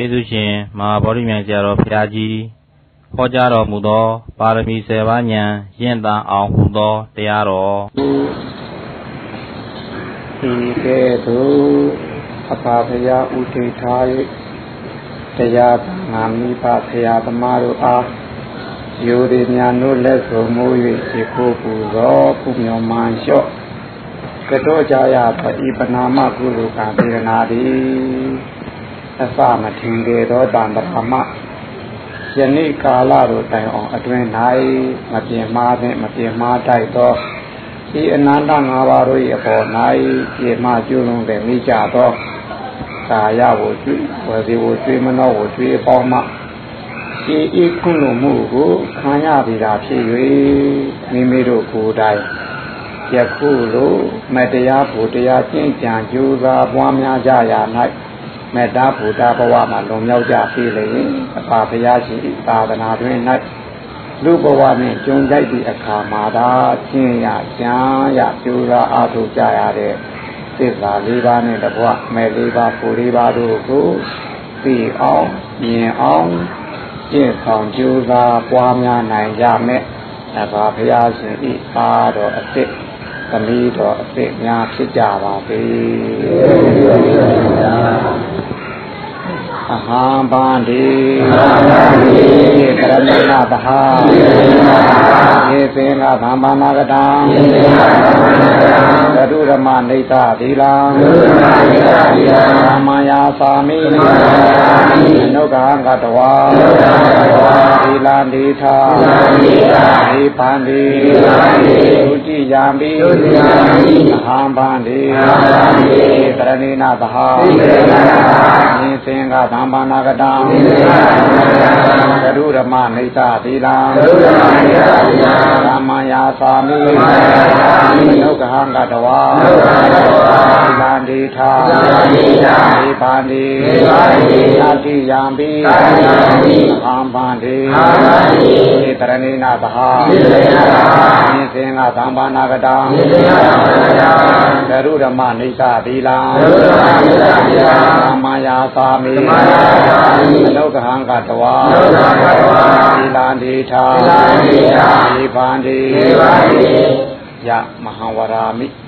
ကျေးဇူးရှင်မဟာဗောဓိမြိုင်ဆရာတော်ဘုရားကြီးဟောကြားတော်မူသော ပါရမီ၁၀ပါးဉာဏ်ရင့်တန်အောင်ဟူသောတရားတော်ဒီကဲ့သို့အဖာဖရာဥထေထား၍တရားငါမိဖဖရာသမားတို့အားယိုဒီညာတို့လက်ဆုံမိုး၍ဒီကိုပူသောကုမြောမှန်လျှော့ကတော့ကြရပါဤပနာမကုလိုကံဒေနာသည် အစမထင်ကြသောတန်တရမယနေ့ကာလတို့တိုင်အောင်အတွင်၌မပြင်းမာသင့်မပြင်းမာတိုက်သောဒီအနန္တငါးပါးတို့၏အပေါ်၌ပြေမကျွလွန်တဲ့မိကြသောကာယဝုကျွေးဝစီဝကျွေးမနောဝကျွေးအပေါင်းမှဒီဤခုလိုမှုကိုခံရပြီတာဖြစ်၍မိမိတို့ကိုယ်တိုင်ယခုလိုမတရားဘုတရားကျင့်ကြံကြိုးစားပွားများကြရာ၌ မေတ္တာဘုဒ္ဓဘဝမှာလုံမြောက်ကြပြီလေအပါဘုရားရှိသာသနာတွင်၌လူဘဝနှင့်ကြုံကြိုက်သည့်အခါမှာသာကျင့်ရကြံရကြိုးစားအားထုတ်ကြရတဲ့သစ္စာလေးပါးနဲ့တဘဝမဲ့လေးပါးပူလေးပါးတို့ကိုသိအောင်မြင်အောင်ကျင့်ဆောင်ကြိုးစားပွားများနိုင်ကြမယ်အပါဘုရားရှင်ဤအားတော်အစ်စ် သမီးတော်အစ်စ်များဖြစ်ကြပါစေအဟံဗန္တိအဟံဗန္တိကရဏနာသဟာယေသင်္ဃဗမ္မာနာကတံ ယေသင်္ဃဗမ္မာနာကတံသတုရမနေတသီလံသတုရမနေတသီလံသမ္မာယာသာမိသမ္မာယာသာမိအနုက္ခကတဝါအနုက္ခကတဝါသီလံဒီထာသီလံဒီထာဒီပန္တိဒီပန္တိဒုတိယံပိဒုတိယံပိအဟံဗန္တိအဟံဗန္တိကရဏိနာသဟာကရဏိနာသဟာယေသင်္ဃသမ္မာနာကတံသရုရမနေသသီလံသရုရမနေသသီလံသမ္မာယာသာမိနုက္ခဟံကတဝါနုက္ခဟံကတဝါသီလံဒေထာသီလံဒေထာဒီပါဏိဒီပါဏိသတိယံပိသတိယံပိအာမန္တိအာမန္တိေတရဏိနာသဟာေတ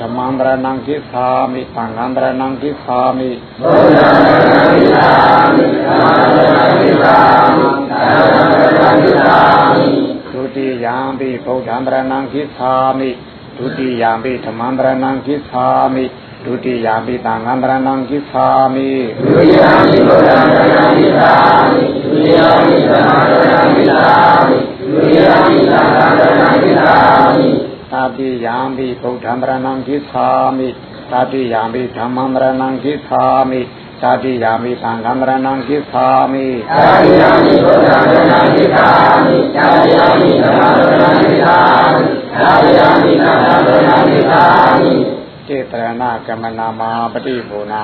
ဓမ္မံတရဏံကိသာမိသံဃံတရဏံကိသာမိဘုရားတရဏံကိသာမိဓမ္မံတရဏံကိသာမိသံဃံတရဏံကိသာမိဒုတိယံပိဗုဒ္ဓံတရဏံကိသာမိဒုတိယံပိဓမ္မံတရဏံကိသာမိဒုတိယံပိသံဃံတရဏံကိသာမိဒုတိယံပိဗုဒ္ဓံတရဏံကိသာမိဒုတိယံပိဓမ္မံတရဏံကိသာမိဒုတိယံပိသံဃံတရဏံကိသာမိ သာတိယံပိဗုဒ္ဓံပရဏံကိသာမိသာတိယံပိဓမ္မံပရဏံကိသာမိသာတိယံပိသံဃံပရဏံကိသာမိသာတိယံပိဗုဒ္ဓံပရဏံကိသာမိသာတိယံပိဓမ္မံပရဏံကိသာမိသာတိယံပိသံဃံပရဏံကိသာမိစေတရဏကမနာမပฏิဘူနာ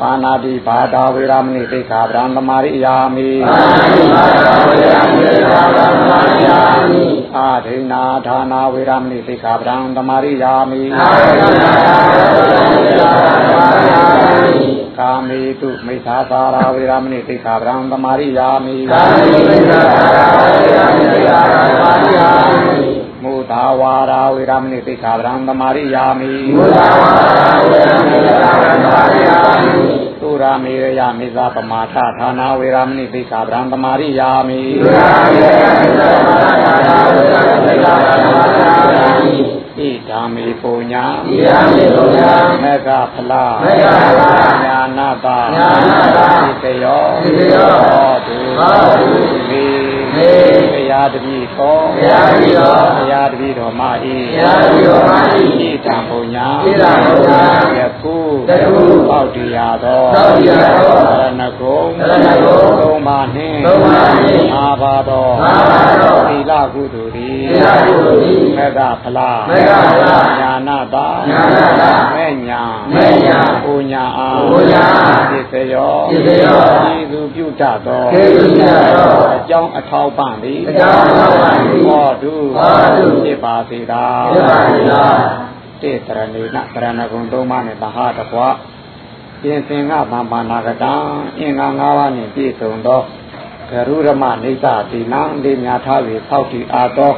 ပါဏာတိဘာတာဝေရမဏိသိက္ခာပရံသမာရိယာမိပါဏာတိဘာတာဝေရမဏိသိက္ခာပရံသမာရိယာမိအာဒိနာဌာနာဝေရမဏိသိက္ခာပရံသမာရိယာမိအာဒိနာဌာနာဝေရမဏိသိက္ခာပရံသမာရိယာမိကာမေတုမိသာသာရာဝေရမဏိသိက္ခာပရံသမာရိယာမိကာမေတုမိသာသာရာဝေရမဏိသိက္ခာပရံသမာရိယာမိမုသာဝါရာဝေရမဏိသိက္ခာပရံသမာရိယာမိမုသာဝါရာဝေရမဏိသိက္ခာပရံသမာရိယာမိသု ရာမေရယမေဇာပမာထဌာနာဝေရမဏိသိက္ခာပရံသမာရိယာမိသုရာမေရယမေဇာပမာထဌာနာဝေရမဏိသိက္ခာပရံသမာရိယာမိဣဒာမေပုညာဣဒာမေပုညာမေဃဖလာမေဃဖလာညာနာတာညာနာတာဣတယောဣတယောဟောတုဟောတုမေမေဘုရားတပည့်တော်ဘုရားတပည့်တော်ဘုရားတပည့်တော်မာဤဘုရားတပည့်တော်မာဤဣဒံပုညာဣဒံပုညာယ ခုတခုပေါတ္တိယသောပေါတ္တိယသောရဏဂုံရဏဂုံသုံးပါးနှင့်သုံးပါးနှင့်ငါပါသောငါပါသောသီလကုသိုလ်သည်သီလကုသိုလ်သည်မေဃဖလားမေဃဖလားညာနာတာညာနာတာမေညာမေညာပူညာအားပူညာအားပစ္စယောပစ္စယောကျေသူပြုတတ်သောကျေးဇူးပြုတတ်သောအကြောင်းအထောက်ပံ့သည်အကြောင်းအထောက်ပံ့သည်ဟောတုဟောတုဖြစ်ပါစေသာဖြစ်ပါစေသာ တေတရဏေနတရဏဂုံသုံးပါးနဲ့တဟတကွာပြင်စင်ကဗံပါဏာကတံအင်္ဂါ၅ပါးနှင့်ပြည့်စုံသောကရုရမနေသတိနံလေးများထား၍ဖောက်တည်အားသော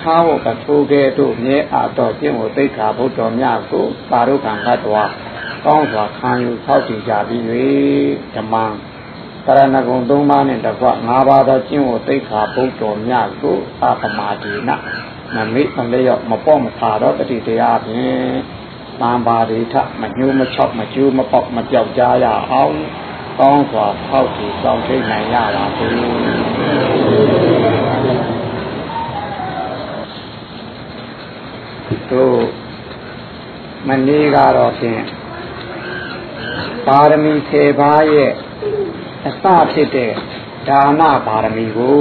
ခါဝကထိုးကဲ့သို့မြဲအားသောကျင့်ဝတ်သိက္ခာဘုဒ္ဓမြတ်ကိုပါရုခံကတ္တဝါကောင်းစွာခံယူဖောက်တည်ကြပြီး၍ဓမ္မံတရဏဂုံသုံးပါးနှင့်တကွ၅ပါးသောကျင့်ဝတ်သိက္ခာဘုဒ္ဓမြတ်ကိုအပမဒေန မမိတ်မလျော့မပေါ့မသာတော့တတိတရားဖြင့်တံပါရိထမညှိုးမချောက်မကျိုးမပေါက်မပြောက်ကြရအောင်ကောင်းစွာဖောက်တည်ဆောင်ထိတ်နိုင်ရပါစေတို့မနေ့ကတော့ဖြင့်ပါရမီ10ပါးရဲ့အစဖြစ်တဲ့ဒါနပါရမီကို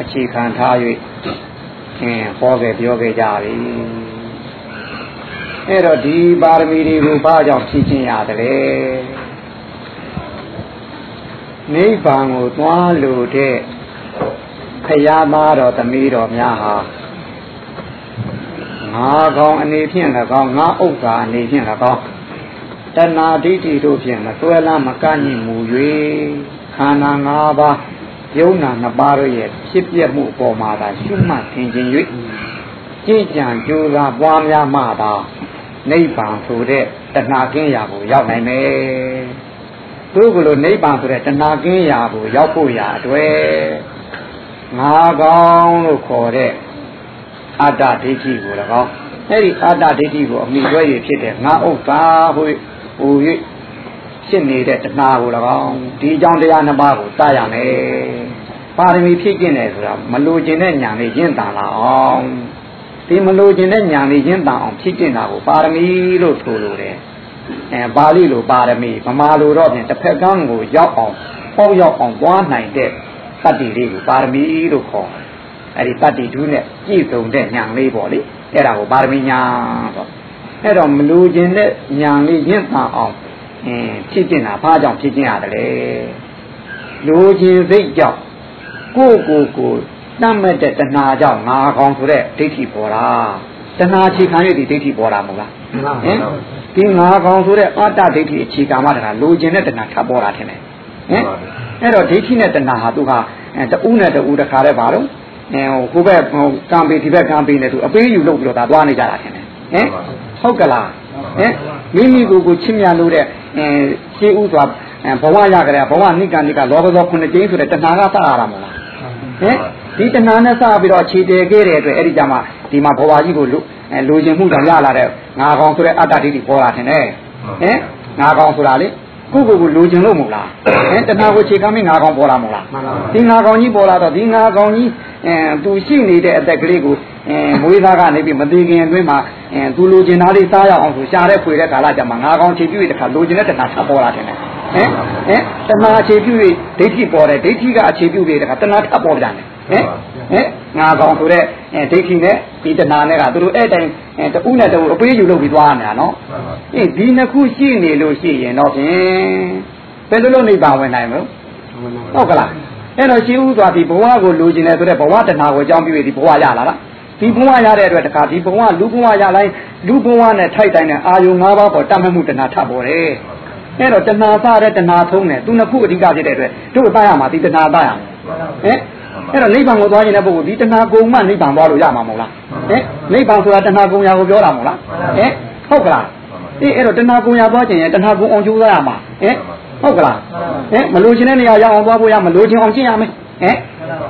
အခြေခံထား၍ အင်းဟောခဲ့ပြောခဲ့ကြပြီအဲ့တော့ဒီပါရမီတွေကိုဘာကြောင့်ဖြည့်ခြင်းရတယ်လဲနိဗ္ဗာန်ကိုသွားလို့တဲ့ခရသားတော်သမီးတော်များဟာငါကောင်အနေဖြင့်၎င်းငါဥစ္စာအနေဖြင့်၎င်းတဏှာဒိဋ္ဌိတို့ဖြင့်မစွဲလားမကန့်ညှိမူ၍ခန္ဓာ၅ပါး ယုံနာနှစ်ပါးတို့ရဲ့ဖြစ်ပြမှုအပေါ်မှာသာရှုမှတ်သင်ခြင်း၍ကြည်ကြံကြိုးစားပွားများမှသာနိဗ္ဗာန်ဆိုတဲ့တဏှာကင်းရာကိုရောက်နိုင်မယ်သူကလိုနိဗ္ဗာန်ဆိုတဲ့တဏှာကင်းရာကိုရောက်ဖို့ရာအတွက်ငါကောင်လို့ခေါ်တဲ့အတ္တဒိဋ္ဌိကို၎င်းအဲ့ဒီအတ္တဒိဋ္ဌိကိုအမိကျွဲရဖြစ်တဲ့ငါဥစ္စာဟိုဟို၍ ဖြစ်နေတဲ့တဏှာကို၎င်းဒီအကြောင်းတရားနှစ်ပါးကိုစရမယ်ပါရမီဖြည့်ကျင့်တယ်ဆိုတာမလိုချင်တဲ့ညာလေးရင့်တန်လာအောင်ဒီမလိုချင်တဲ့ညာလေးရင့်တန်အောင်ဖြည့်ကျင့်တာကိုပါရမီလို့ဆိုလိုတယ်အဲပါဠိလိုပါရမီဗမာလိုတော့ဖြင့်တစ်ဖက်ကန်းကိုရောက်အောင်ပေါ့ရောက်အောင်ပွားနိုင်တဲ့တတ္တိလေးကိုပါရမီလို့ခေါ်တယ်အဲ့ဒီတတ္တိဓုနဲ့ပြည့်စုံတဲ့ညာလေးပေါ့လေအဲ့ဒါကိုပါရမီညာပေါ့အဲ့တော့မလူကျင်တဲ့ညာလေးရင့်တန်အောင် အင်းဖြစ်ကျင်တာဘာကြောင့်ဖြစ်ကျင်ရတယ်လဲလူကျင်စိတ်ကြောင့်ကိုယ့်ကိုယ်ကိုတတ်မဲ့တဲ့တဏှာကြောင့်ငါကောင်ဆိုတဲ့ဒိဋ္ဌိပေါ်တာတဏှာအခြေခံရတဲ့ဒိဋ္ဌိပေါ်တာမဟုတ်လားဟင်ဒီငါကောင်ဆိုတဲ့အတ္တဒိဋ္ဌိအခြေခံမှတဏှာလူကျင်တဲ့တဏှာထပ်ပေါ်တာထင်တယ်ဟင်အဲ့တော့ဒိဋ္ဌိနဲ့တဏှာဟာသူကတူးနဲ့တူးတခါတည်းပါတော့အဲဟိုဘက်ကဟိုကံပေဒီဘက်ကံပေနဲ့သူအပေးယူလုပ်ပြီးတော့ဒါသွားနေကြတာထင်တယ်ဟင်ဟုတ်ကလားဟင်မိမိကိုယ်ကိုချစ်မြတ်လို့တဲ့အဲ ရှင်းဥစွာဘဝရကြတယ်ဘဝနိကနိကလောဘသောခုနှစ်ကျင်းဆိုတဲ့တဏှာကစရတာမလားဟင်ဒီတဏှာနဲ့စပြီးတော့ခြေတည်ခဲ့တဲ့အတွက်အဲ့ဒီကြမှာဒီမှာဘဝကြီးကိုလူအဲလူချင်းမှုတောင်ရလာတဲ့ငါကောင်ဆိုတဲ့အတ္တဒိဋ္ဌိပေါ်လာတယ်ဟင်ငါကောင်ဆိုတာလေကိုကိုကိုလိုချင်လို့မဟုတ်လားဟင်တဏှာကိုခြေခံပြီးငါကောင်ပေါ်လာမဟုတ်လားဒီငါကောင်ကြီးပေါ်လာတော့ဒီငါကောင်ကြီးအဲသူရှိနေတဲ့အသက်ကလေးကို အဲမွေးသားကနေပြီးမသေးခင်အတွင်းမှာအဲသူလိုချင်တာလေးစားရအောင်ဆိုရှာတဲ့ဖွေတဲ့ကာလကြမှာငါကောင်ခြေပြုတ်တဲ့ခါလိုချင်တဲ့တဏှာဆက်ပေါ်လာတယ်ဟင်ဟင်တဏှာအခြေပြု၍ဒိဋ္ဌိပေါ်တယ်ဒိဋ္ဌိကအခြေပြုတဲ့ခါတဏှာထပ်ပေါ်ပြန်တယ်ဟင်ဟင်ငါကောင်ဆိုတဲ့ဒိဋ္ဌိနဲ့ဒီတဏှာနဲ့ကသူတို့အဲ့တိုင်းတူးနဲ့တူအပေးယူလုပ်ပြီးသွားနေတာနော်အေးဒီနှစ်ခုရှိနေလို့ရှိရင်တော့ဖြင့်ဘယ်လိုလုပ်နေပါဝင်နိုင်မလို့ဟုတ်ကလားအဲ့တော့ရှိဦးသွားဒီဘဝကိုလိုချင်တယ်ဆိုတဲ့ဘဝတဏှာကိုအကြောင်းပြုပြီးဒီဘဝရလာလား ဒီဘဝရတဲ့အတွက်တခါဒီဘဝလူဘဝရလိုက်လူဘဝနဲ့ထိုက်တိုင်းတဲ့အာယုံ၅ပါးပေါ်တတ်မှတ်မှုတဏှာထပ်ပေါ်တယ်အဲ့တော့တဏှာစတဲ့တဏှာထုံးတယ်သူနှစ်ခုအဓိကဖြစ်တဲ့အတွက်တို့သားရမှာဒီတဏှာသားရမှာဟင်အဲ့တော့နိဗ္ဗာန်ကိုသွားရင်တဲ့ပုဂ္ဂိုလ်ဒီတဏှာကုံမှနိဗ္ဗာန်သွားလို့ရမှာမဟုတ်လားဟင်နိဗ္ဗာန်ဆိုတာတဏှာကုံရာကိုပြောတာမဟုတ်လားဟင်ဟုတ်ကလားအေးအဲ့တော့တဏှာကုံရာသွားခြင်းရင်တဏှာကုံအောင်ကျိုးသားရမှာဟင်ဟုတ်ကလားဟင်မလိုချင်တဲ့နေရာရောက်အောင်သွားဖို့ရမလိုချင်အောင်ကျင့်ရမယ်ဟင်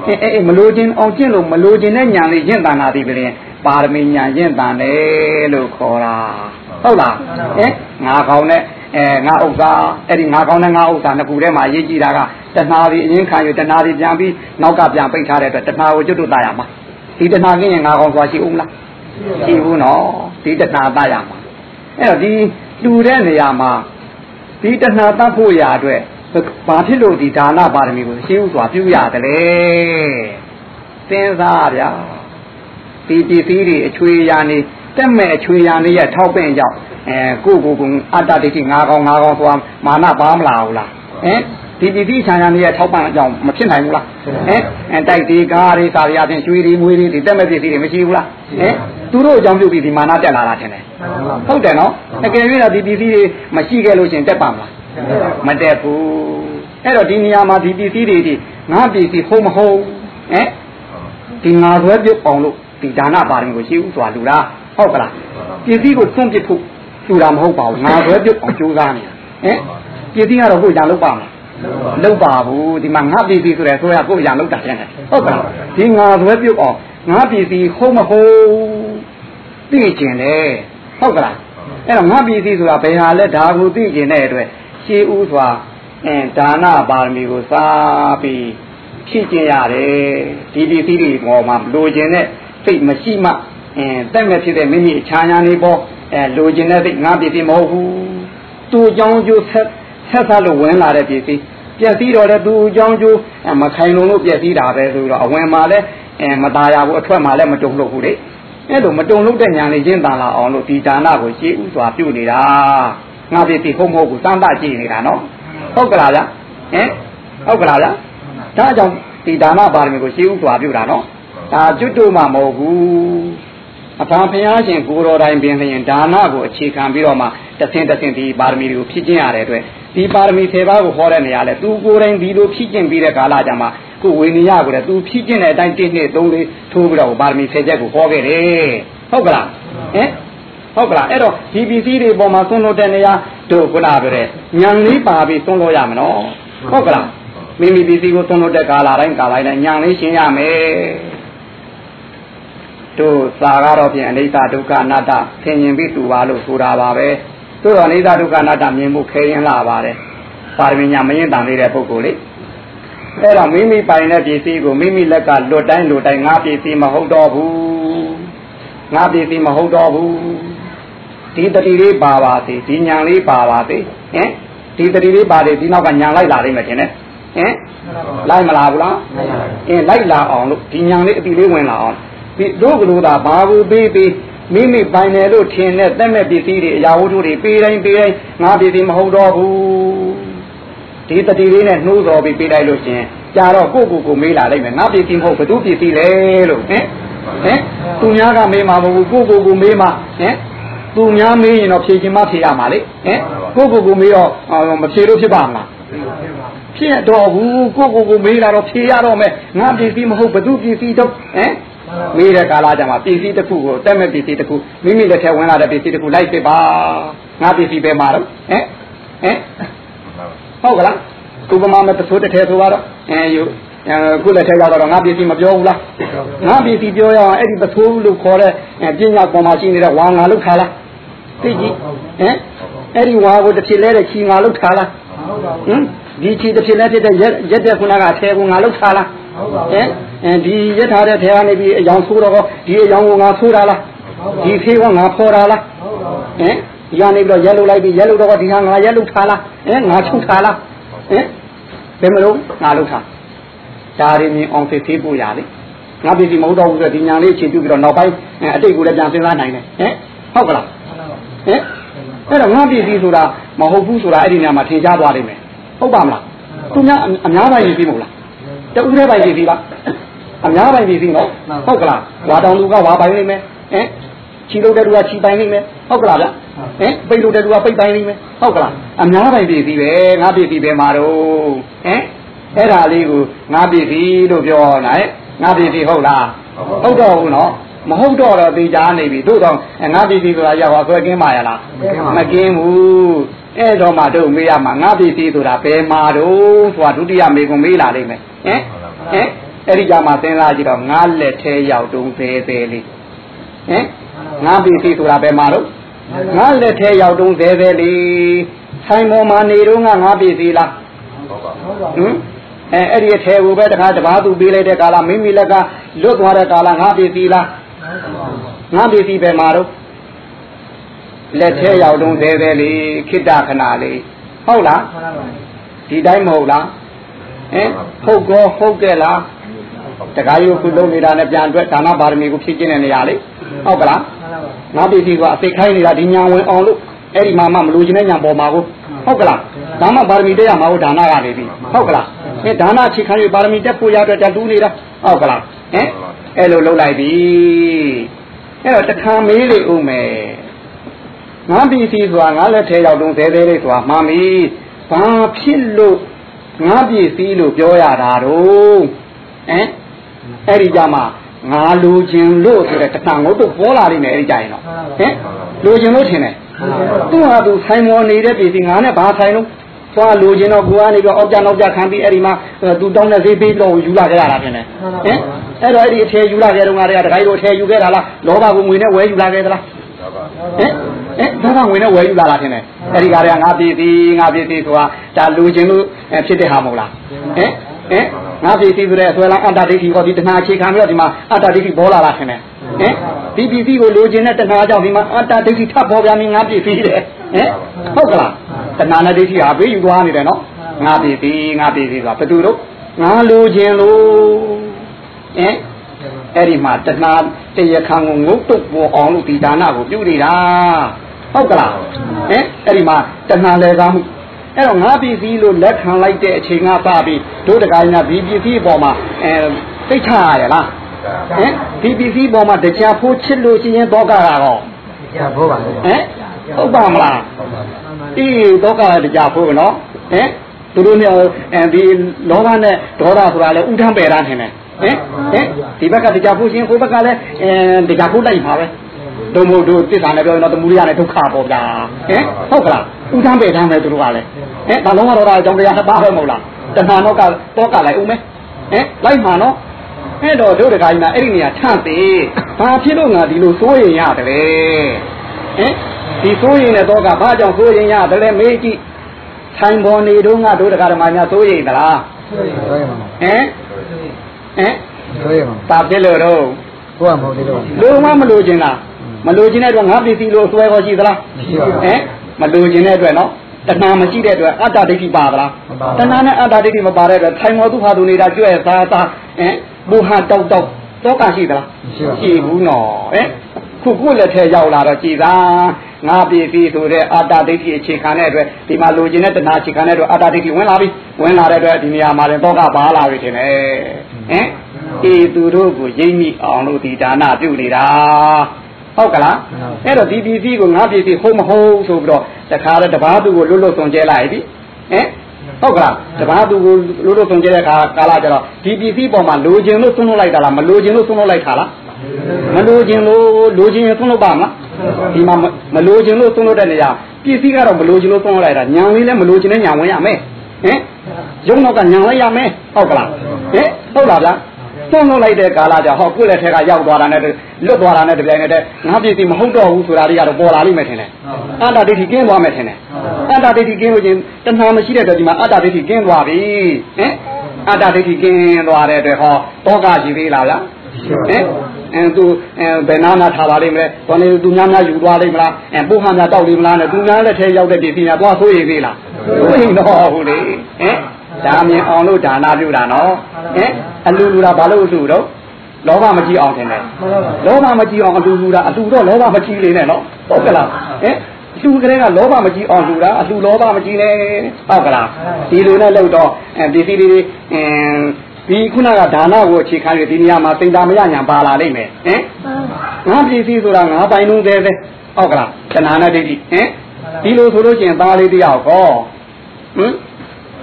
အေးအေးမလိုချင်အောင်ကျင့်လို့မလိုချင်တဲ့ညာလေးကျင့်တန်တာဒီပြင်ပါရမီညာကျင့်တန်တယ်လို့ခေါ်တာဟုတ်လားဟင်ငါကောင်းတဲ့အဲငါဥစ္စာအဲ့ဒီငါကောင်းတဲ့ငါဥစ္စာနှစ်ခုထဲမှာအရေးကြီးတာကတဏှာတွေအရင်ခံရတဏှာတွေပြန်ပြီးနောက်ကပြန်ပိတ်ထားတဲ့အတွက်တဏှာကိုကျွတ်တို့သားရမှာဒီတဏှာကင်းရင်ငါကောင်းသွားရှိဦးမလားရှိဘူးနော်ဒီတဏှာသားရမှာအဲ့တော့ဒီလူတဲ့နေရာမှာဒီတဏှာတတ်ဖို့ရာအတွက် ဘာဖြစ်လို့ဒီဒါနပါရမီကိုရှင်းဥစွာပြုရတယ်လေစဉ်းစားဗျာဒီပစ္စည်းတွေအချွေရာနေတက်မဲ့အချွေရာနေရထောက်ပင့်ကြောင့်အဲကိုကိုကအတ္တဒိဋ္ဌိငါးကောင်းငါးကောင်းသွားမာနပါမလာဘူးလားဟင်ဒီပစ္စည်းချာညာနေရထောက်ပံ့အကြောင်းမဖြစ်နိုင်ဘူးလားဟင်အဲတိုက်ဒီကားတွေစာရီအပြင်ကျွေးတွေမွေးတွေဒီတက်မဲ့ပစ္စည်းတွေမရှိဘူးလားဟင်သူတို့အကြောင်းပြုပြီးဒီမာနတက်လာတာထင်တယ်ဟုတ်တယ်နော်အကယ်၍တော့ဒီပစ္စည်းတွေမရှိခဲ့လို့ရှင်တက်ပါမလား မတက်ဘူးအဲ့တော့ဒီနေရာမှာဒီပစ္စည်းတွေဒီငါပစ္စည်းဟုတ်မဟုတ်ဟမ်ဒီငါဆွဲပြုတ်အောင်လို့ဒီဒါနပါရင်ကိုရှိဥစွာလူလားဟုတ်ကလားပစ္စည်းကိုသွန့်ပစ်ဖို့လူတာမဟုတ်ပါဘူးငါဆွဲပြုတ်အောင်ကြိုးစားနေတာဟမ်ပစ္စည်းကတော့ကိုယ်ကြလုပ်ပါမလားလုပ်ပါဘူးဒီမှာငါပစ္စည်းဆိုတဲ့ဆိုရကိုယ်ကြလုပ်တာတဲ့ဟုတ်ကလားဒီငါဆွဲပြုတ်အောင်ငါပစ္စည်းဟုတ်မဟုတ်သိကျင်တယ်ဟုတ်ကလားအဲ့တော့ငါပစ္စည်းဆိုတာဘယ်ဟာလဲဒါကိုသိကျင်တဲ့အတွက် ရှေးဥစွာအင်းဒါနပါရမီကိုစားပြီးဖြည့်ကျင်ရတယ်ဒီပစ္စည်းတွေပေါ်မှာလိုချင်တဲ့စိတ်မရှိမှအင်းတက်မဲ့ဖြစ်တဲ့မိမိအချာညာနေပေါ်အဲလိုချင်တဲ့စိတ်ငါပစ္စည်းမဟုတ်ဘူးသူ့ကြောင်းကျိုးဆက်ဆက်ဆက်လို့ဝင်လာတဲ့ပစ္စည်းပျက်စီးတော့လေသူ့အကြောင်းကျိုးမခိုင်လုံလို့ပျက်စီးတာပဲဆိုတော့အဝင်မှာလဲအဲမตายရဘူးအထွက်မှာလည်းမတုံ့လို့ဘူးလေအဲ့လိုမတုံလို့တဲ့ညာလေးချင်းတန်လာအောင်လို့ဒီဒါနကိုရှေးဥစွာပြုနေတာ ငါပစ္စည်းဟုတ်မဟုတ်ဘူးစမ်းသပ်ကြည့်နေတာနော်ဟုတ်ကလားဗျဟင်ဟုတ်ကလားဗျဒါကြောင့်ဒီဒါနပါရမီကိုရှေးဥစွာပြုတာနော်ဒါကျွတ်တို့မှမဟုတ်ဘူးအဖန်ဖျားရှင်ကိုတော်တိုင်းပင်လျင်ဒါနကိုအခြေခံပြီးတော့မှတဆင်တဆင်ဒီပါရမီတွေကိုဖြည့်ကျင့်ရတဲ့အတွက်ဒီပါရမီ10ပါးကိုဟောတဲ့နေရာလဲသူကိုယ်တိုင်ဒီလိုဖြည့်ကျင့်ပြီးတဲ့ကာလကြမှာကိုဝေနေရကိုလည်းသူဖြည့်ကျင့်တဲ့အတိုင်း1နှစ်3လေးထိုးပြီးတော့ပါရမီ10ချက်ကိုဟောခဲ့တယ်ဟုတ်ကလားဟင် ဟုတ်ကလားအဲ့တော့ဒီပစ္စည်းတွေပေါ်မှာသွန်းလို့တဲ့နေရာတို့ခုနပြောတဲ့ညံလေးပါပြီးသွန်းလို့ရမယ်နော်ဟုတ်ကလားမိမိပစ္စည်းကိုသွန်းလို့တဲ့ကာလတိုင်းကာလတိုင်းညံလေးရှင်းရမယ်တို့သာကတော့ဖြင့်အနိစ္စဒုက္ခအနတ္တသင်ရင်ပြီးသူပါလို့ဆိုတာပါပဲတို့တော့အနိစ္စဒုက္ခအနတ္တမြင်မှုခဲရင်လာပါတယ်ပါရမီညာမရင်တန်သေးတဲ့ပုဂ္ဂိုလ်လေအဲ့တော့မိမိပိုင်တဲ့ပစ္စည်းကိုမိမိလက်ကလွတ်တိုင်းလွတ်တိုင်းငါပစ္စည်းမဟုတ်တော့ဘူးငါပစ္စည်းမဟုတ်တော့ဘူး ဒီတတိလေးပါပါစေဒီညာလေးပါပါစေဟင်ဒီတတိလေးပါတယ်ဒီနောက်ကညာလိုက်လာလိမ့်မယ်ထင်တယ်ဟင်လိုက်မလာဘူးလားအင်းလိုက်လာအောင်လို့ဒီညာလေးအတိလေးဝင်လာအောင်ဒီတို့ကလို့သာဘာဘူးပေးပေးမိမိပိုင်တယ်လို့ထင်တဲ့တက်မဲ့ပစ္စည်းတွေအရာဝတ္ထုတွေပေးတိုင်းပေးတိုင်းငါပစ္စည်းမဟုတ်တော့ဘူးဒီတတိလေးနဲ့နှိုးတော်ပြီးပေးလိုက်လို့ရှင်ကြာတော့ကိုကိုကိုမေးလာလိုက်မယ်ငါပစ္စည်းမဟုတ်ဘသူပစ္စည်းလဲလို့ဟင်ဟင်သူများကမေးမှာမဟုတ်ဘူးကိုကိုကိုမေးမှာဟင် သူများမေးရင်တော့ဖြေချင်မှဖြေရမှာလေဟင်ကိုကိုကိုမေးတော့မဖြေလို့ဖြစ်ပါမလားဖြစ်တော့ဘူးကိုကိုကိုမေးလာတော့ဖြေရတော့မယ်ငါပစ္စည်းမဟုတ်ဘသူပစ္စည်းတော့ဟင်မေးတဲ့ကာလကြမှာပစ္စည်းတစ်ခုကိုတက်မဲ့ပစ္စည်းတစ်ခုမိမိလက်ထဲဝင်လာတဲ့ပစ္စည်းတစ်ခုလိုက်ပြပါငါပစ္စည်းပဲမှာတော့ဟင်ဟင်ဟုတ်ကလားဥပမာမဲ့တဆိုးတစ်ထဲဆိုတော့အဲယူခုလက်ထဲရောက်တော့ငါပစ္စည်းမပြောဘူးလားငါပစ္စည်းပြောရအောင်အဲ့ဒီပဆိုးလို့ခေါ်တဲ့ပညာပေါ်မှာရှိနေတဲ့ဝါငါလောက်ထားလား သိကြည့်ဟင်အဲ့ဒီဝါကိုတစ်ဖြစ်လဲတဲ့ချီငါလောက်ထားလားဟင်ဒီချီတစ်ဖြစ်လဲဖြစ်တဲ့ရက်တဲ့ခုနကအထဲကိုငါလောက်ထားလားဟင်အဲဒီရက်ထားတဲ့ထဲကနေပြီးအယောင်ဆိုးတော့ဒီအယောင်ကိုငါဆိုးတာလားဒီဖေးကငါဖော်တာလားဟင်ဒီကနေပြီးတော့ရက်လို့လိုက်ပြီးရက်လို့တော့ဒီဟာငါရက်လို့ထားလားဟင်ငါချုပ်ထားလားဟင်ဘယ်မလို့ငါလို့ထားဒါရင်းမြင်အောင်သိသေးဖို့ရလေငါပြည်စီမဟုတ်တော့ဘူးဆိုဒီညာလေးအခြေပြုပြီးတော့နောက်ပိုင်းအတိတ်ကိုလည်းပြန်စဉ်းစားနိုင်တယ်ဟင်ဟုတ်ကလား ဟင်အဲ့တော့ငါပြည်စီဆိုတာမဟုတ်ဘူးဆိုတာအဲ့ဒီနေရာမှာထင်ရှားသွားလိမ့်မယ်ဟုတ်ပါမလားသူများအများပိုင်းပြည်စီမဟုတ်လားတူတဲ့ပိုင်းပြည်စီလားအများပိုင်းပြည်စီနော်ဟုတ်ကလားဝါတောင်လူကဝါပိုင်နေမယ်ဟင်ချီလို့တဲ့လူကချီပိုင်နေမယ်ဟုတ်ကလားဗျဟင်ပိတ်လို့တဲ့လူကပိတ်ပိုင်နေမယ်ဟုတ်ကလားအများပိုင်းပြည်စီပဲငါပြည်စီပဲမှာတော့ဟင်အဲ့ဒါလေးကိုငါပြည်စီလို့ပြောနိုင်ငါပြည်စီဟုတ်လားဟုတ်တော့ဘူးနော် မဟုတ်တော့တော့သိကြနေပြီတို့တော့ငါပြည်စီဆိုတာရောက်သွားဆွဲကင်းပါရလားမကင်းဘူးအဲ့တော့မှတို့မေးရမှာငါပြည်စီဆိုတာဘယ်မှာတော့ဆိုတာဒုတိယမေကွန်မေးလာလိမ့်မယ်ဟင်ဟင်အဲ့ဒီကြမှာစဉ်းစားကြည့်တော့ငါလက်ထဲရောက်တုံးသေးသေးလေးဟင်ငါပြည်စီဆိုတာဘယ်မှာတော့ငါလက်ထဲရောက်တုံးသေးသေးလေးဆိုင်ပေါ်မှာနေတော့ငါပြည်စီလားဟင်အဲအဲ့ဒီအထဲကိုပဲတခါတပါးသူပေးလိုက်တဲ့ကာလမိမိလက်ကလွတ်သွားတဲ့ကာလငါပြည်စီလား ငါပြည်စီပဲမှာတော့လက်ထဲရောက်တုံးသေးသေးလေးခိတ္တခဏလေးဟုတ်လားဒီတိုင်းမဟုတ်လားဟင်ဟုတ်ကောဟုတ်ကဲ့လားတခါယူခုလုံးနေတာနဲ့ပြန်အတွက်ဒါနပါရမီကိုဖြည့်ကျင်းတဲ့နေရာလေဟုတ်ကလားငါပစ္စည်းကအသိခိုင်းနေတာဒီညာဝင်အောင်လို့အဲ့ဒီမှာမှမလို့ခြင်းတဲ့ညာပေါ်မှာကိုဟုတ်ကလားဒါမှပါရမီတက်ရမှာဟုတ်ဒါနကနေပြီဟုတ်ကလားဟင်ဒါနအခြေခံပြီးပါရမီတက်ဖို့ရအတွက်တူးနေတာဟုတ်ကလားဟင်အဲ့လိုလုပ်လိုက်ပြီ အဲ့တော့တခါမေးလေဦးမယ်ငါပစ္စည်းဆိုတာငါလက်ထဲရောက်တုံးသေးသေးလေးဆိုတာမှန်ပြီဘာဖြစ်လို့ငါပစ္စည်းလို့ပြောရတာတော့ဟမ်အဲ့ဒီကြမှာငါလူချင်းလို့ဆိုတဲ့တဏှာကိုတော့ပေါ်လာလိမ့်မယ်အဲ့ဒီကြရင်တော့ဟမ်လူချင်းလို့ထင်တယ်သူ့ဟာသူဆိုင်မော်နေတဲ့ပစ္စည်းငါနဲ့ဘာဆိုင်လို့သွားလူချင်းတော့ကိုကနေပြီးအောက်ကြနောက်ကြခံပြီးအဲ့ဒီမှာသူတောင်းတဲ့ဈေးပေးတော့ယူလာခဲ့ရတာဖြစ်နေဟမ် အဲ့တော့အဲ့ဒီအထည်ယူလာခဲ့တော့ငါတွေကတခါကြီးတို့အထည်ယူခဲ့တာလားလောဘကိုငွေနဲ့ဝယ်ယူလာခဲ့သလားဟမ်အဲဒါကငွေနဲ့ဝယ်ယူလာတာထင်တယ်အဲ့ဒီကားတွေကငါပြည်သည်ငါပြည်သည်ဆိုတာဒါလူချင်းလို့ဖြစ်တဲ့ဟာမဟုတ်လားဟမ်ဟင်ငါပြည်စီဆိုတဲ့ဆွဲလန်းအတ္တဒိဋ္ဌိဟောဒီတဏှာအခြေခံပြီးတော့ဒီမှာအတ္တဒိဋ္ဌိပေါ်လာတာခင်ဗျဟင်ဒီပြည်စီကိုလိုချင်တဲ့တဏှာကြောင့်ဒီမှာအတ္တဒိဋ္ဌိထပ်ပေါ်ပြန်ပြီးငါပြည်စီတယ်ဟင်ဟုတ်ကလားတဏှာနဲ့ဒိဋ္ဌိဟာဘေးယူသွားနေတယ်နော်ငါပြည်စီငါပြည်စီဆိုတာဘယ်သူတို့ငါလိုချင်လို့ ဟင်အဲ့ဒီမှာတဏှာတရခံကိုငုတ်တုတ်ပေါ်အောင်လို့ဒီဒါနကိုပြုနေတာဟုတ်ကလားဟင်အဲ့ဒီမှာတဏှာလဲကားမှုအဲ့တော့ငါပစ္စည်းလို့လက်ခံလိုက်တဲ့အချိန်ကစပြီးတို့တကားညာဒီပစ္စည်းအပေါ်မှာအဲသိချရရလားဟင်ဒီပစ္စည်းပေါ်မှာတရားဖိုးချစ်လို့ရှိရင်တော့ကတော့ ကြာဖို့ပါလေ ဟင်ဟုတ်ပါမလားအေးတော့ကတရားဖိုးနော်ဟင်သူတို့เนี่ยအဲဒီလောဘနဲ့ဒေါသဆိုတာလဲဥထမ်းပယ်တာထင်တယ် ဟင်ဟင်ဒီဘက်ကတရားဖိုးရှင်ဟိုဘက်ကလည်းအဲတရားဖိုးလိုက်ပါပဲတို့မို့တို့တစ္ဆာနဲ့ပြောရင်တော့သမုဒိယနဲ့ဒုက္ခပေါ့ဗျာဟင်ဟုတ်ကလားဥထမ်းပယ်ထားမယ်သူတို့ကလည်းဟင်ဒါလုံးဝတော့အကြောင်းတရားနှစ်ပါးပဲမဟုတ်လားတဏှာတော့ကတော့ကလိုက်ဦးမယ်ဟင်လိုက်မှာနော်အဲ့တော့တို့တခါကြီးမှာအဲ့ဒီနေရာထန့်သေးဘာဖြစ်လို့ငါဒီလိုစိုးရင်ရတယ်လေဟင်ဒီစိုးရင်တဲ့တော့ကဘာကြောင့်စိုးရင်ရတယ်လဲမေးကြည့်ဆိုင်ပေါ်နေတော့ငါတို့တခါဓမ္မများစိုးရင်သလားဆိုရမှာဟမ် ဟမ်ဆိုရမှာဘာဖြစ်လို့တော့ကိုကမဟုတ်သေးလို့လူမမလို့ခြင်းလားမလို့ခြင်းတဲ့အတွက်ငါပစ္စည်းလို့ဆွဲခေါ်ရှိသလားမရှိပါဘူးဟမ်မလို့ခြင်းတဲ့အတွက်နော်တဏှာမရှိတဲ့အတွက်အတ္တဒိဋ္ဌိပါသလားမပါဘူးတဏှာနဲ့အတ္တဒိဋ္ဌိမပါတဲ့အတွက်ထိုင်မောသူဟာသူနေတာကြွဲ့သားသားဟမ်ဘူဟာတောက်တောက်တောကရှိသလားမရှိပါဘူးရှိဘူးနော်ဟမ်ခုခုလက်ထဲရောက်လာတော့ကြည်သာငါပစ္စည်းဆိုတဲ့အတ္တဒိဋ္ဌိအခြေခံတဲ့အတွက်ဒီမှာလိုချင်တဲ့တဏှာအခြေခံတဲ့အတွက်အတ္တဒိဋ္ဌိဝင်လာပြီဝင်လာတဲ့အတွက်ဒီနေရာမှာလည်းတောကပါလာပြီထင်တယ် ဟမ်အေးသူတို့ကိုရိမ့်မိအောင်လို့ဒီဒါနပြုနေတာဟုတ်ကလားအဲ့တော့ဒီပစ္စည်းကိုငါပစ္စည်းဟုတ်မဟုတ်ဆိုပြီးတော့တခါတော့တပားသူကိုလွတ်လွတ်သွန်ကျဲလိုက်ပြီဟမ်ဟုတ်ကလားတပားသူကိုလွတ်လွတ်သွန်ကျဲတဲ့ခါကာလကျတော့ဒီပစ္စည်းပေါ်မှာလိုချင်လို့သွန်းလို့လိုက်တာလားမလိုချင်လို့သွန်းလို့လိုက်တာလားမလိုချင်လို့လိုချင်ရင်သုံးလို့ပါမလားဒီမှာမလိုချင်လို့သုံးလို့တဲ့နေရာပစ္စည်းကတော့မလိုချင်လို့သုံးလို့လိုက်တာညာလေးလည်းမလိုချင်တဲ့ညာဝင်ရမယ် ဟင်ရုံတော့ကညာလိုက်ရမယ်ဟုတ်ကလားဟင်ဟုတ်လားဗျာသုံးလို့လိုက်တဲ့ကာလကြဟောကိုယ့်လက်ထက်ကရောက်သွားတာနဲ့လွတ်သွားတာနဲ့တပြိုင်နက်တည်းငါပစ္စည်းမဟုတ်တော့ဘူးဆိုတာလေးကတော့ပေါ်လာလိမ့်မယ်ထင်တယ်အတ္တဒိဋ္ဌိကင်းသွားမယ်ထင်တယ်အတ္တဒိဋ္ဌိကင်းလို့ချင်းတဏှာမရှိတဲ့အတွက်ဒီမှာအတ္တဒိဋ္ဌိကင်းသွားပြီဟင်အတ္တဒိဋ္ဌိကင်းသွားတဲ့အတွက်ဟောတောကရှိသေးလားဗျာဟင်အဲသူအဲဘယ်နာနာထားပါလိမ့်မလဲ။ဘာနေသူများများယူသွားလိမ့်မလား။အဲပို့ဟန်များတောက်လိမ့်မလားနဲ့သူများလက်ထဲရောက်တဲ့ပစ္စည်းများသွားဆိုးရည်သေးလား။ဆိုးရင်တော့ဟုတ်လေ။ဟင်ဒါမြင်အောင်လို့ဒါနာပြုတာနော်။ဟင်အလူလူတာဘာလို့အလူတော့လောဘမကြည့်အောင်ထင်တယ်။လောဘမကြည့်အောင်အလူလူတာအလူတော့လောဘမကြည့်လေနဲ့နော်။ဟုတ်ကလား။ဟင်လူကလေးကလောဘမကြည့်အောင်လူတာအလူလောဘမကြည့်နဲ့ဟုတ်ကလားဒီလိုနဲ့လို့တော့အဲပစ္စည်းလေးအင်းဒီခုနကဒါနကိုအခြေခံရဒီနေရာမှာစိတ်ဓာမရညာပါလာလိမ့်မယ်ဟင်ငါပစ္စည်းဆိုတာငါပိုင်လုံးသေးသေးဟုတ်ကလားခဏနဲ့ဒိဋ္ဌိဟင် ဒီလိုဆိုလို့ကျင်သားလေးတယောက်ကောဟင်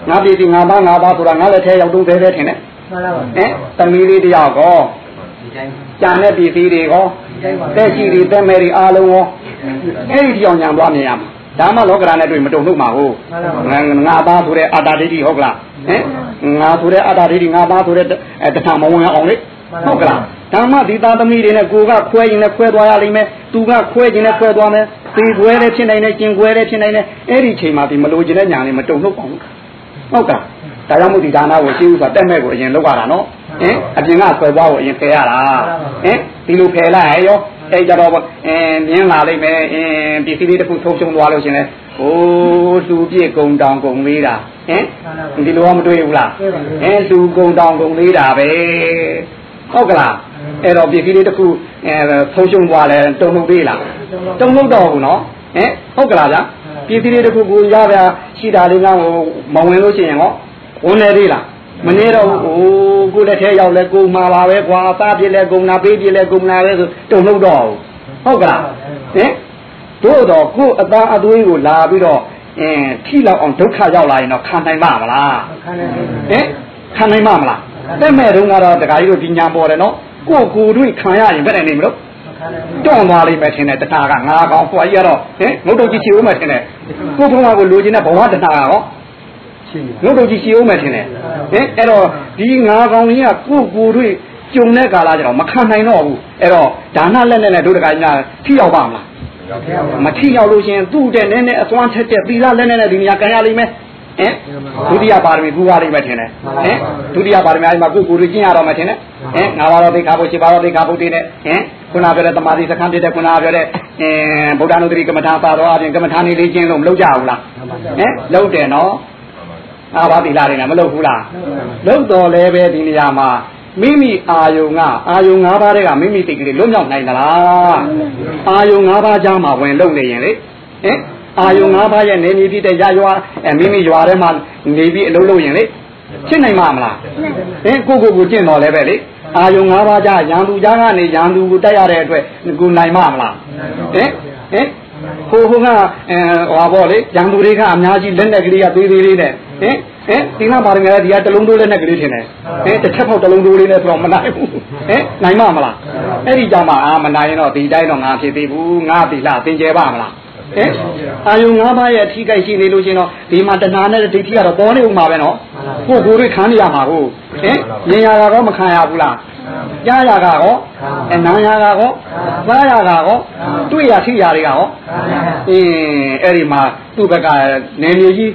ငါပစ္စည်းငါသားငါသားဆိုတာငါလက်ထဲရောက်တုံးသေးသေးထင်တယ်မှန်ပါပါဟင်သမီးလေးတယောက်ကောဒီတိုင်းကြံတဲ့ပစ္စည်းတွေကောဒီတိုင်းပါတက်ရှိတွေတက်မဲတွေအားလုံးရောအဲ့ဒီကြောင်ညာသွားမြင်ရမှာဒါမှလောကရာနဲ့တွေ့မတုံ့လို့မှာဟုတ်ငါငါသားဆိုတဲ့အတ္တဒိဋ္ဌိဟုတ်ကလားဟင်ငါဆိုတဲ့အတ္တဒိဋ္ဌိငါသားဆိုတဲ့အဲတဏှာမဝင်အောင်လေဟုတ်ကလား ဒါမှဒီသားသမီးတွေနဲ့ကိုကခွဲရင်လည်းခွဲသွားရလိမ့်မယ်သူကခွဲရင်လည်းခွဲသွားမယ်သေခွဲလည်းဖြစ်နိုင်တယ်ကျင်ခွဲလည်းဖြစ်နိုင်တယ်အဲ့ဒီချိန်မှာဒီမလိုချင်တဲ့ညာလေးမတုံ့လို့အောင်ဟုတ်ကလားဒါကြောင့်မို့ဒီဒါနာကိုရှိဥစွာတက်မဲ့ကိုအရင်လောက်ရတာနော်ဟင်အပြင်ကဆွဲသွားကိုအရင်ဖယ်ရတာဟင်ဒီလိုဖယ်လိုက်ရရောအဲ့ကြတော့အင်းမြင်လာလိမ့်မယ်အင်းပစ္စည်းလေးတစ်ခုထုံးချုံသွားလို့ရှင်လေဟိုးသူပြည့်ကုံတောင်ကုံလေးတာဟဟင်ဒီလိုမတွေ့ဘူးလားဟင်လူကုံတောင်ကုံလေးတာပဲ ဟုတ်ကလားအဲ့တော့ပြည်ကြီးလေးတစ်ခုအဲဖုံးရှုံသွားလဲတုံလို့သေးလားတုံလို့တော့ဘူးနော်ဟင်ဟုတ်ကလားဗျာပြည်ကြီးလေးတစ်ခုကိုရပြရှိတာလေးကဟိုမဝင်လို့ရှိရင်ဟောဝင်နေသေးလားမနေတော့ဟိုကိုလက်ထဲရောက်လဲကုံမှာပါပဲကွာအသားပြည့်လဲကုံနာပေးပြည့်လဲကုံနာပဲဆိုတုံလို့တော့ဟုတ်ကလားဟင်တို့တော့ကိုအသားအသွေးကိုလာပြီးတော့အင်းထိလောက်အောင်ဒုက္ခရောက်လာရင်တော့ခံနိုင်မှာမလားခံနိုင်ပါဘူးဟင်ခံနိုင်မှာမလား တဲ့မဲ့တုန်းကတော့တခါကြီးတို့ဒီညာပေါ်တယ်နော်ကိုကိုတို့ခံရရင်ဘယ်နဲ့နေမလို့တွန့်သွားလိမ့်မယ်ထင်တယ်တဏှာကငါကောင်ဖွာကြီးကတော့ဟင်ငုတ်တုတ်ကြီးချီဦးမယ်ထင်တယ်ကိုဘုံကကိုလိုချင်တဲ့ဘဝတဏှာကရောငုတ်တုတ်ကြီးချီဦးမယ်ထင်တယ်ဟင်အဲ့တော့ဒီငါကောင်ကြီးကကိုကိုတို့ကြုံတဲ့ကာလကျတော့မခံနိုင်တော့ဘူးအဲ့တော့ဒါနလက်နဲ့တို့တခါကြီးများထိရောက်ပါမလားမထိရောက်လို့ရှင်သူ့တဲ့နည်းနည်းအသွမ်းထက်တဲ့သီလလက်နဲ့ဒီနေရာကန်ရလိမ့်မယ် ဟင်ဒုတိယပါရမီကူပါလိမ့်မယ်ထင်တယ်ဟင်ဒုတိယပါရမီအဲဒီမှာကိုကိုရကျင့်ရတော့မယ်ထင်တယ်ဟင်ငါးပါးတော့သိခါဖို့ရှင်းပါးတော့သိခါဖို့တည်နေဟင်ခုနပြောတဲ့တမာတိစခန်းပြတဲ့ခုနပြောတဲ့အင်းဗုဒ္ဓနုတ္တိကမ္မထာပါတော့အပြင်ကမ္မထာနေလေးကျင့်လို့မလုပ်ကြဘူးလားဟင်လုပ်တယ်နော်အာဘာတိလာတွေနဲ့မလုပ်ဘူးလားလုပ်တော်လဲပဲဒီနေရာမှာမိမိအာယုံကအာယုံ၅ပါးတဲ့ကမိမိတိတ်ကလေးလွတ်မြောက်နိုင်သလားအာယုံ၅ပါးကြားမှာဝင်လုံနေရင်လေဟင် အာယုံ၅ပါးရဲ့နေနေဖြစ်တဲ့ရရွာအဲမိမိရွာထဲမှာနေပြီးအလုပ်လုပ်ရင်လေရှင်းနိုင်မှာမလားဟင်ကိုကိုကိုကျင့်တော်လဲပဲလေအာယုံ၅ပါးကြားရန်သူကြားကနေရန်သူကိုတိုက်ရတဲ့အတွက်ကိုနိုင်မှာမလားဟင်ဟင်ဟိုဟိုကအဲဟောပေါ့လေရန်သူတွေကအများကြီးလက်နဲ့ကလေးကသေးသေးလေးနဲ့ဟင်ဟင်ဒီနာပါရငယ်ဒီကတလုံးတိုးလက်နဲ့ကလေးထင်တယ်ဟင်တစ်ချက်ပေါက်တလုံးတိုးလေးနဲ့ဆိုတော့မနိုင်ဘူးဟင်နိုင်မှာမလားအဲ့ဒီကြောင့်မှအာမနိုင်ရင်တော့ဒီတိုင်းတော့ငါဖြစ်သေးဘူးငါဒီလားသင်ကျဲပါမလား ဟင်အာယုံ၅ပါးရဲ့အထီးကိုက်ရှိနေလို့ရှင်တော့ဒီမှာတဏှာနဲ့ဒိဋ္ဌိကတော့ပေါ်နေဦးမှာပဲနော်ကိုကိုတွေခံနေရမှာဟုတ်ဟင်မြင်ရတာတော့မခံရဘူးလားကြားရတာကောအနံရတာကောစားရတာကောတွေ့ရထိရတွေကကောအင်းအဲ့ဒီမှာသူ့ဘက်ကနေမြေကြီး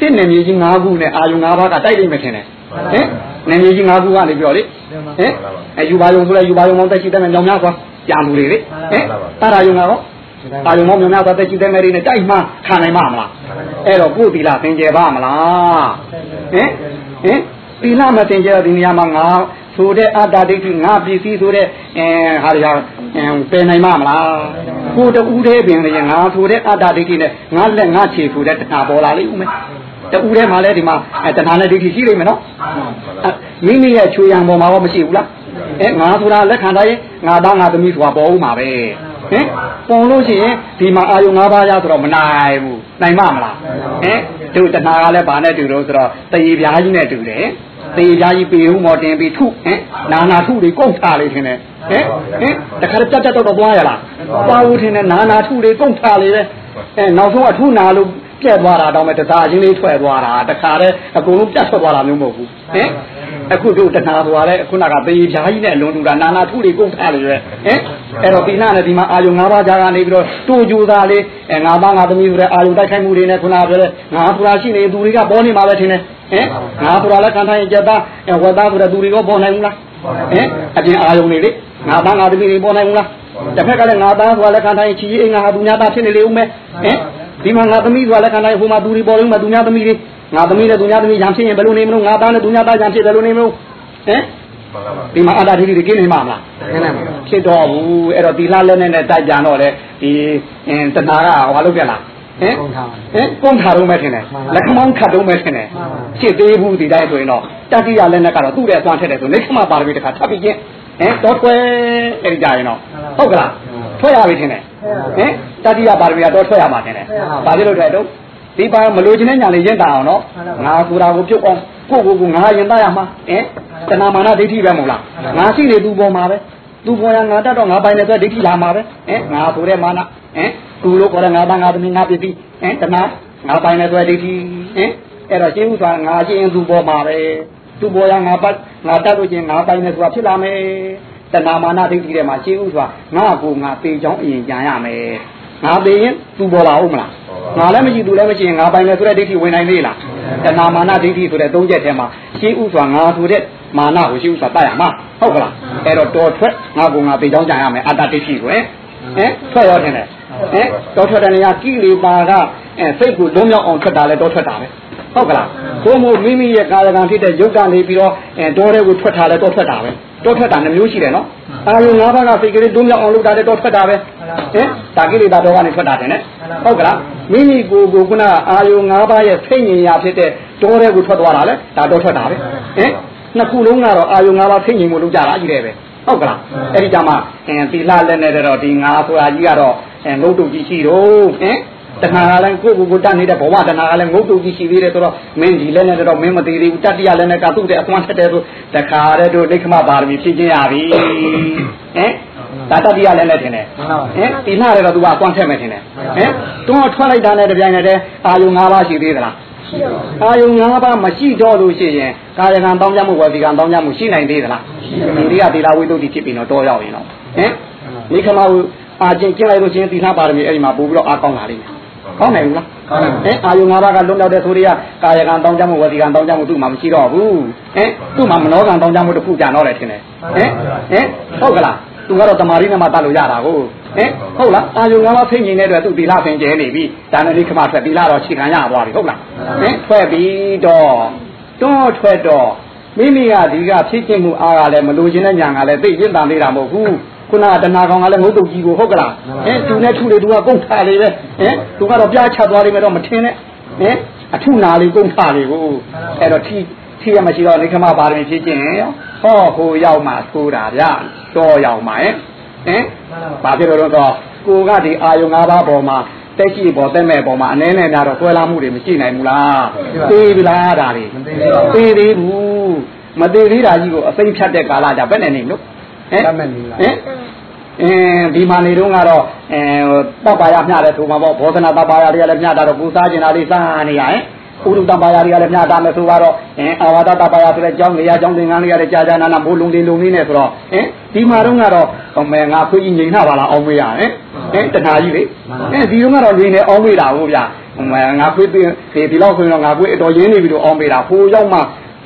တစ်နေမြေကြီး၅ခုနဲ့အာယုံ၅ပါးကတိုက်လိမ့်မယ်ထင်တယ်ဟင်နေမြေကြီး၅ခုကနေပြောလေဟင်အယူပါယုံဆိုလဲယူပါယုံမောင်းတက်ရှိတယ်မြောင်များကွာကြာလူတွေလေဟင်တာရာယုံကော အာယုံမောင်းမြောင်များသွားတက်ရှိတယ်မယ်တွေနဲ့တိုက်မှခံနိုင်မှာမလားအဲ့တော့ကိုယ်သီလသင်ကျဲပါမလားဟင်ဟင်သီလမသင်ကျဲတော့ဒီနေရာမှာငါဆိုတဲ့အတ္တဒိဋ္ဌိငါပစ္စည်းဆိုတဲ့အဲဟာရအဲပယ်နိုင်မှာမလားကိုတူးသေးပင်လည်းငါဆိုတဲ့အတ္တဒိဋ္ဌိနဲ့ငါလက်ငါခြေဆိုတဲ့တဏှာပေါ်လာလိမ့်ဦးမယ်တူထဲမှာလည်းဒီမှာတဏှာနဲ့ဒိဋ္ဌိရှိလိမ့်မယ်နော်မိမိရဲ့ချွေရံပေါ်မှာတော့မရှိဘူးလားအဲငါဆိုတာလက်ခံတိုင်းငါသားငါသမီးဆိုတာပေါ်ဦးမှာပဲ ဟင်ပုံလို့ရှိရင်ဒီမှာအာယုံ၅ပါးရဆိုတော့မနိုင်ဘူးနိုင်မမလားဟင်တို့တဏှာကလည်းဗာနဲ့တူတော့ဆိုတော့တရေပြားကြီးနဲ့တူတယ်သေချာကြီးပေဦးမော်တင်ပြီးထုဟင်နာနာထုတွေကုန်ထားလေထင်တယ်ဟင်ဟင်တခါတက်တက်တော့သွားရလားသွားဦးထင်တယ်နာနာထုတွေကုန်ထားလေပဲအဲနောက်ဆုံးအထုနာလို့ပြက်သွားတာတော့မဲ့တစားချင်းလေးထွက်သွားတာတခါတည်းအကုန်လုံးပြတ်ထွက်သွားတာမျိုးမဟုတ်ဘူးဟင် အခုတို့တဏှာသွားလဲခုနကသေချာကြီးနဲ့အလွန်တူတာနာနာထုတွေကုန်ထားလေပဲဟင်အဲ့တော့ဒီနာနဲ့ဒီမှာအာယုံ၅ပါးကြာကနေပြီးတော့တူကြူသားလေးအဲငါးပါးငါသမီးဆိုတဲ့အာယုံတိုက်ခိုက်မှုတွေနဲ့ခုနကပြောတဲ့ငါဖူရာရှိနေသူတွေကပေါ်နေမှာပဲထင်တယ်ဟင်ငါဖူရာလည်းခံထိုင်ကြတာဝတ်သားဆိုတဲ့သူတွေကပေါ်နိုင်ဘူးလားဟင်အပြင်အာယုံတွေလေငါသားငါသမီးတွေပေါ်နိုင်ဘူးလားတစ်ဖက်ကလည်းငါသားဆိုတာလည်းခံထိုင်ချီကြီးငါဟာသူများသားဖြစ်နေလေဦးမယ်ဟင်ဒီမှာငါသမီးဆိုတာလည်းခံထိုင်ဟိုမှာသူတွေပေါ်လို့မှသူများသမီးတွေ ငါသမီးနဲ့သူများသမီးညာဖြစ်ရင်ဘယ်လိုနေမလို့ငါသားနဲ့သူများသားညာဖြစ်ဘယ်လိုနေမလို့ဟင်ဒီမှာအာတာဒီတွေကိနေမှာမလားကိနေမှာဖြစ်တော့ဘူးအဲ့တော့ဒီလားလက်နဲ့နဲ့တိုက်ပြန်တော့လေဒီအင်းတဏှာကဟောလို့ပြက်လားဟင်ဟင်ကုန်ထားတော့မထင်နဲ့လက်ခမောင်းခတ်တော့မထင်နဲ့ဖြစ်သေးဘူးဒီတိုင်းဆိုရင်တော့တတိယလက်နဲ့ကတော့သူ့ရဲ့အသွမ်းထက်တယ်ဆိုလက်ခမပါရမီတခါထပ်ပြီးချင်းဟင်တော့တွဲအဲ့ဒီကြရင်တော့ဟုတ်ကလားထွက်ရပြီထင်တယ်ဟင်တတိယပါရမီကတော့ထွက်ရမှာထင်တယ်ဘာဖြစ်လို့ထွက်တော့ ဒီပါမလို့ခြင်းတဲ့ညာလေးရင့်တာအောင်နော်ငါကူတာကိုပြုတ်အောင်ကိုကိုကိုငါရင်သားရမှာဟင်တဏမာနဒိဋ္ဌိပဲမဟုတ်လားငါရှိနေသူပေါ်မှာပဲသူပေါ်ရငါတတ်တော့ငါပိုင်နေဆိုဒိဋ္ဌိလာမှာပဲဟင်ငါဆိုတဲ့မာနဟင်သူလို့ခေါ်တဲ့ငါသားငါသမီးငါပစ္စည်းဟင်တဏငါပိုင်နေဆိုဒိဋ္ဌိဟင်အဲ့တော့ရှင်းဥစွာငါရှင်းသူပေါ်မှာပဲသူပေါ်ရငါပတ်ငါတတ်လို့ချင်းငါပိုင်နေဆိုတာဖြစ်လာမယ်တဏမာနဒိဋ္ဌိထဲမှာရှင်းဥစွာငါကိုငါပေချောင်းအရင်ကြံရမယ် ငါပေရင်သူပေါ်လာဦးမလားငါလည်းမရှိသူလည်းမရှိရင်ငါပိုင်နေဆိုတဲ့ဒိဋ္ဌိဝင်နိုင်သေးလားတဏမာနဒိဋ္ဌိဆိုတဲ့သုံးချက်ထဲမှာရှင်းဥစွာငါဆိုတဲ့မာနကိုရှင်းဥစွာတတ်ရမှာဟုတ်ကလားအဲ့တော့တော်ထွက်ငါကငါပေချောင်းကြံရမယ်အတ္တဒိဋ္ဌိကိုဟင်ထွက်ရောတင်တယ်ဟင်တော်ထွက်တဲ့နေရာကိလေသာကအဲစိတ်ကိုလုံးမြောက်အောင်ထွက်တာလဲတော်ထွက်တာပဲဟဟုတ်ကလားဘုံမို့မိမိရဲ့ကာယကံဖြစ်တဲ့ယုတ်ကနေပြီးတော့အဲတောထဲကိုထွက်ထားလဲတော့ထွက်တာပဲတော့ထွက်တာနှမျိုးရှိတယ်နော် အာယု၅ပါးကစိတ်ကလေးတွန်းမြောက်အောင်လုပ်တာလည်းတော့ထွက်တာပဲဟင်ဒါကိလေသာတော့ကနေထွက်တာတယ်နဲ့ဟုတ်ကလားမိမိကိုယ်ကိုခုနအာယု၅ပါးရဲ့ဖိတ်ဉ္ညာဖြစ်တဲ့တောထဲကိုထွက်သွားတာလဲဒါတော့ထွက်တာပဲဟင်နှစ်ခုလုံးကတော့အာယု၅ပါးဖိတ်ဉ္မှုလုပ်ကြတာကြီးတယ်ပဲဟုတ်ကလားအဲ့ဒီကြမှာအင်းသီလလက်နဲ့တော့ဒီငါဆိုတာကြီးကတော့အဲငုတ်တုတ်ကြီးရှိတော့ဟင် တဏှာကလည်းကိုယ့်ကိုယ်ကိုတတ်နေတဲ့ဘဝတဏှာကလည်းငုတ်တုတ်ကြီးရှိသေးတယ်ဆိုတော့မင်းဒီလည်းနဲ့တော့မင်းမသေးသေးဘူးတတ္တိယလည်းနဲ့ကသူ့တဲ့အသွမ်းထက်တယ်ဆိုတခါတည်းတို့ဒိဋ္ဌမပါရမီဖြည့်ခြင်းရပြီဟင်ဒါတတ္တိယလည်းနဲ့ထင်တယ်ဟင်ဒီနာလည်းတော့သူကအသွမ်းထက်မယ်ထင်တယ်ဟင်တွန်းထွက်လိုက်တာနဲ့တပြိုင်နက်တည်းအာယုံ၅ပါးရှိသေးသလားအာယုံ၅ပါးမရှိတော့လို့ရှိရင်ကာယကံတောင်းကြမှုဝစီကံတောင်းကြမှုရှိနိုင်သေးသလားဒီကသီလဝိသုဒ္ဓိဖြစ်ပြီးတော့တော့ရောက်ရင်တော့ဟင်မိခမဝအာကျင့်ကျင့်လိုက်လို့ရှိရင်သီလပါရမီအဲ့ဒီမှာပို့ပြီးတော့အားကောင်းလာလိမ့်မယ် ကောင်းနိုင်ဘူးလားကောင်းနိုင်ပါဘူးအာယုံ၅ပါးကလွတ်မြောက်တဲ့ဆိုတွေကကာယကံတောင်းကြမှုဝစီကံတောင်းကြမှုသူ့မှာမရှိတော့ဘူးဟင်သူ့မှာမနောကံတောင်းကြမှုတစ်ခုကြတော့တယ်ထင်တယ်ဟင်ဟင်ဟုတ်ကလားသူကတော့တမာရီနဲ့မှတတ်လို့ရတာကိုဟင်ဟုတ်လားအာယုံ၅ပါးဖိတ်ငင်တဲ့အတွက်သူသီလပင်ကျဲနေပြီဒါနဲ့ဒီခမထွက်သီလတော့ခြေခံရသွားပြီဟုတ်လားဟင်ထွက်ပြီးတော့တွန်းထွက်တော့မိမိကဒီကဖြစ်ခြင်းမှုအားကလည်းမလိုချင်တဲ့ညာကလည်းသိကျင့်တန်သေးတာမဟုတ်ဘူး ခုနကတဏှာကောင်ကလည်းငုတ်တုတ်ကြီးကိုဟုတ်ကလားဟင်သူနဲ့ထုလေသူကကုန်ထားလေပဲဟင်သူကတော့ပြားချသွားလိမ့်မယ်တော့မထင်နဲ့ဟင်အထုနာလေးကုန်ထားလေကိုအဲ့တော့ထီထီရမရှိတော့နေခမပါရမီဖြစ်ခြင်းဟောဟိုရောက်မှသိုးတာဗျတော့ရောက်မှဟင်ဟင်ဘာဖြစ်လို့တော့ကိုကဒီအာယုံ၅ပါးပေါ်မှာတက်ရှိပေါ်တက်မဲ့ပေါ်မှာအနည်းနဲ့များတော့ဆွဲလာမှုတွေမရှိနိုင်ဘူးလားသိပြီလားဒါတွေသိသေးဘူးမသိသေးတာကြီးကိုအစိမ့်ဖြတ်တဲ့ကာလကြဘယ်နဲ့နေလို့ဟင်ဟင် အင်းဒီမှာနေတော့ကတော့အဲတပ်ပါရမျှတယ်ဆိုမှာပေါ့ဘောဓနာတပ်ပါရတွေကလည်းမျှတာတော့ပူစားကျင်တာလေးစားနေရဟင်ဥရုတပါရတွေကလည်းမျှတာမယ်ဆိုတော့အင်းအာဝါဒတပါရဆိုတဲ့ကျောင်းနေရာကျောင်းသင်္ကန်းတွေကလည်းကြာကြာနာနာမိုးလုံးလေးလုံးလေးနဲ့ဆိုတော့ဟင်ဒီမှာတော့ကတော့ဟိုမဲငါခွေးကြီးငိန်နှပါလားအောင်းမေးရဟင်ဟင်တဏှာကြီးလေဟင်ဒီတော့ကတော့နေနေအောင်းမေးတာဟုတ်ဗျာဟိုမဲငါခွေးသေးဒီလောက်ဆိုရင်တော့ငါခွေးအတော်ရင်းနေပြီလို့အောင်းမေးတာဟိုရောက်မှ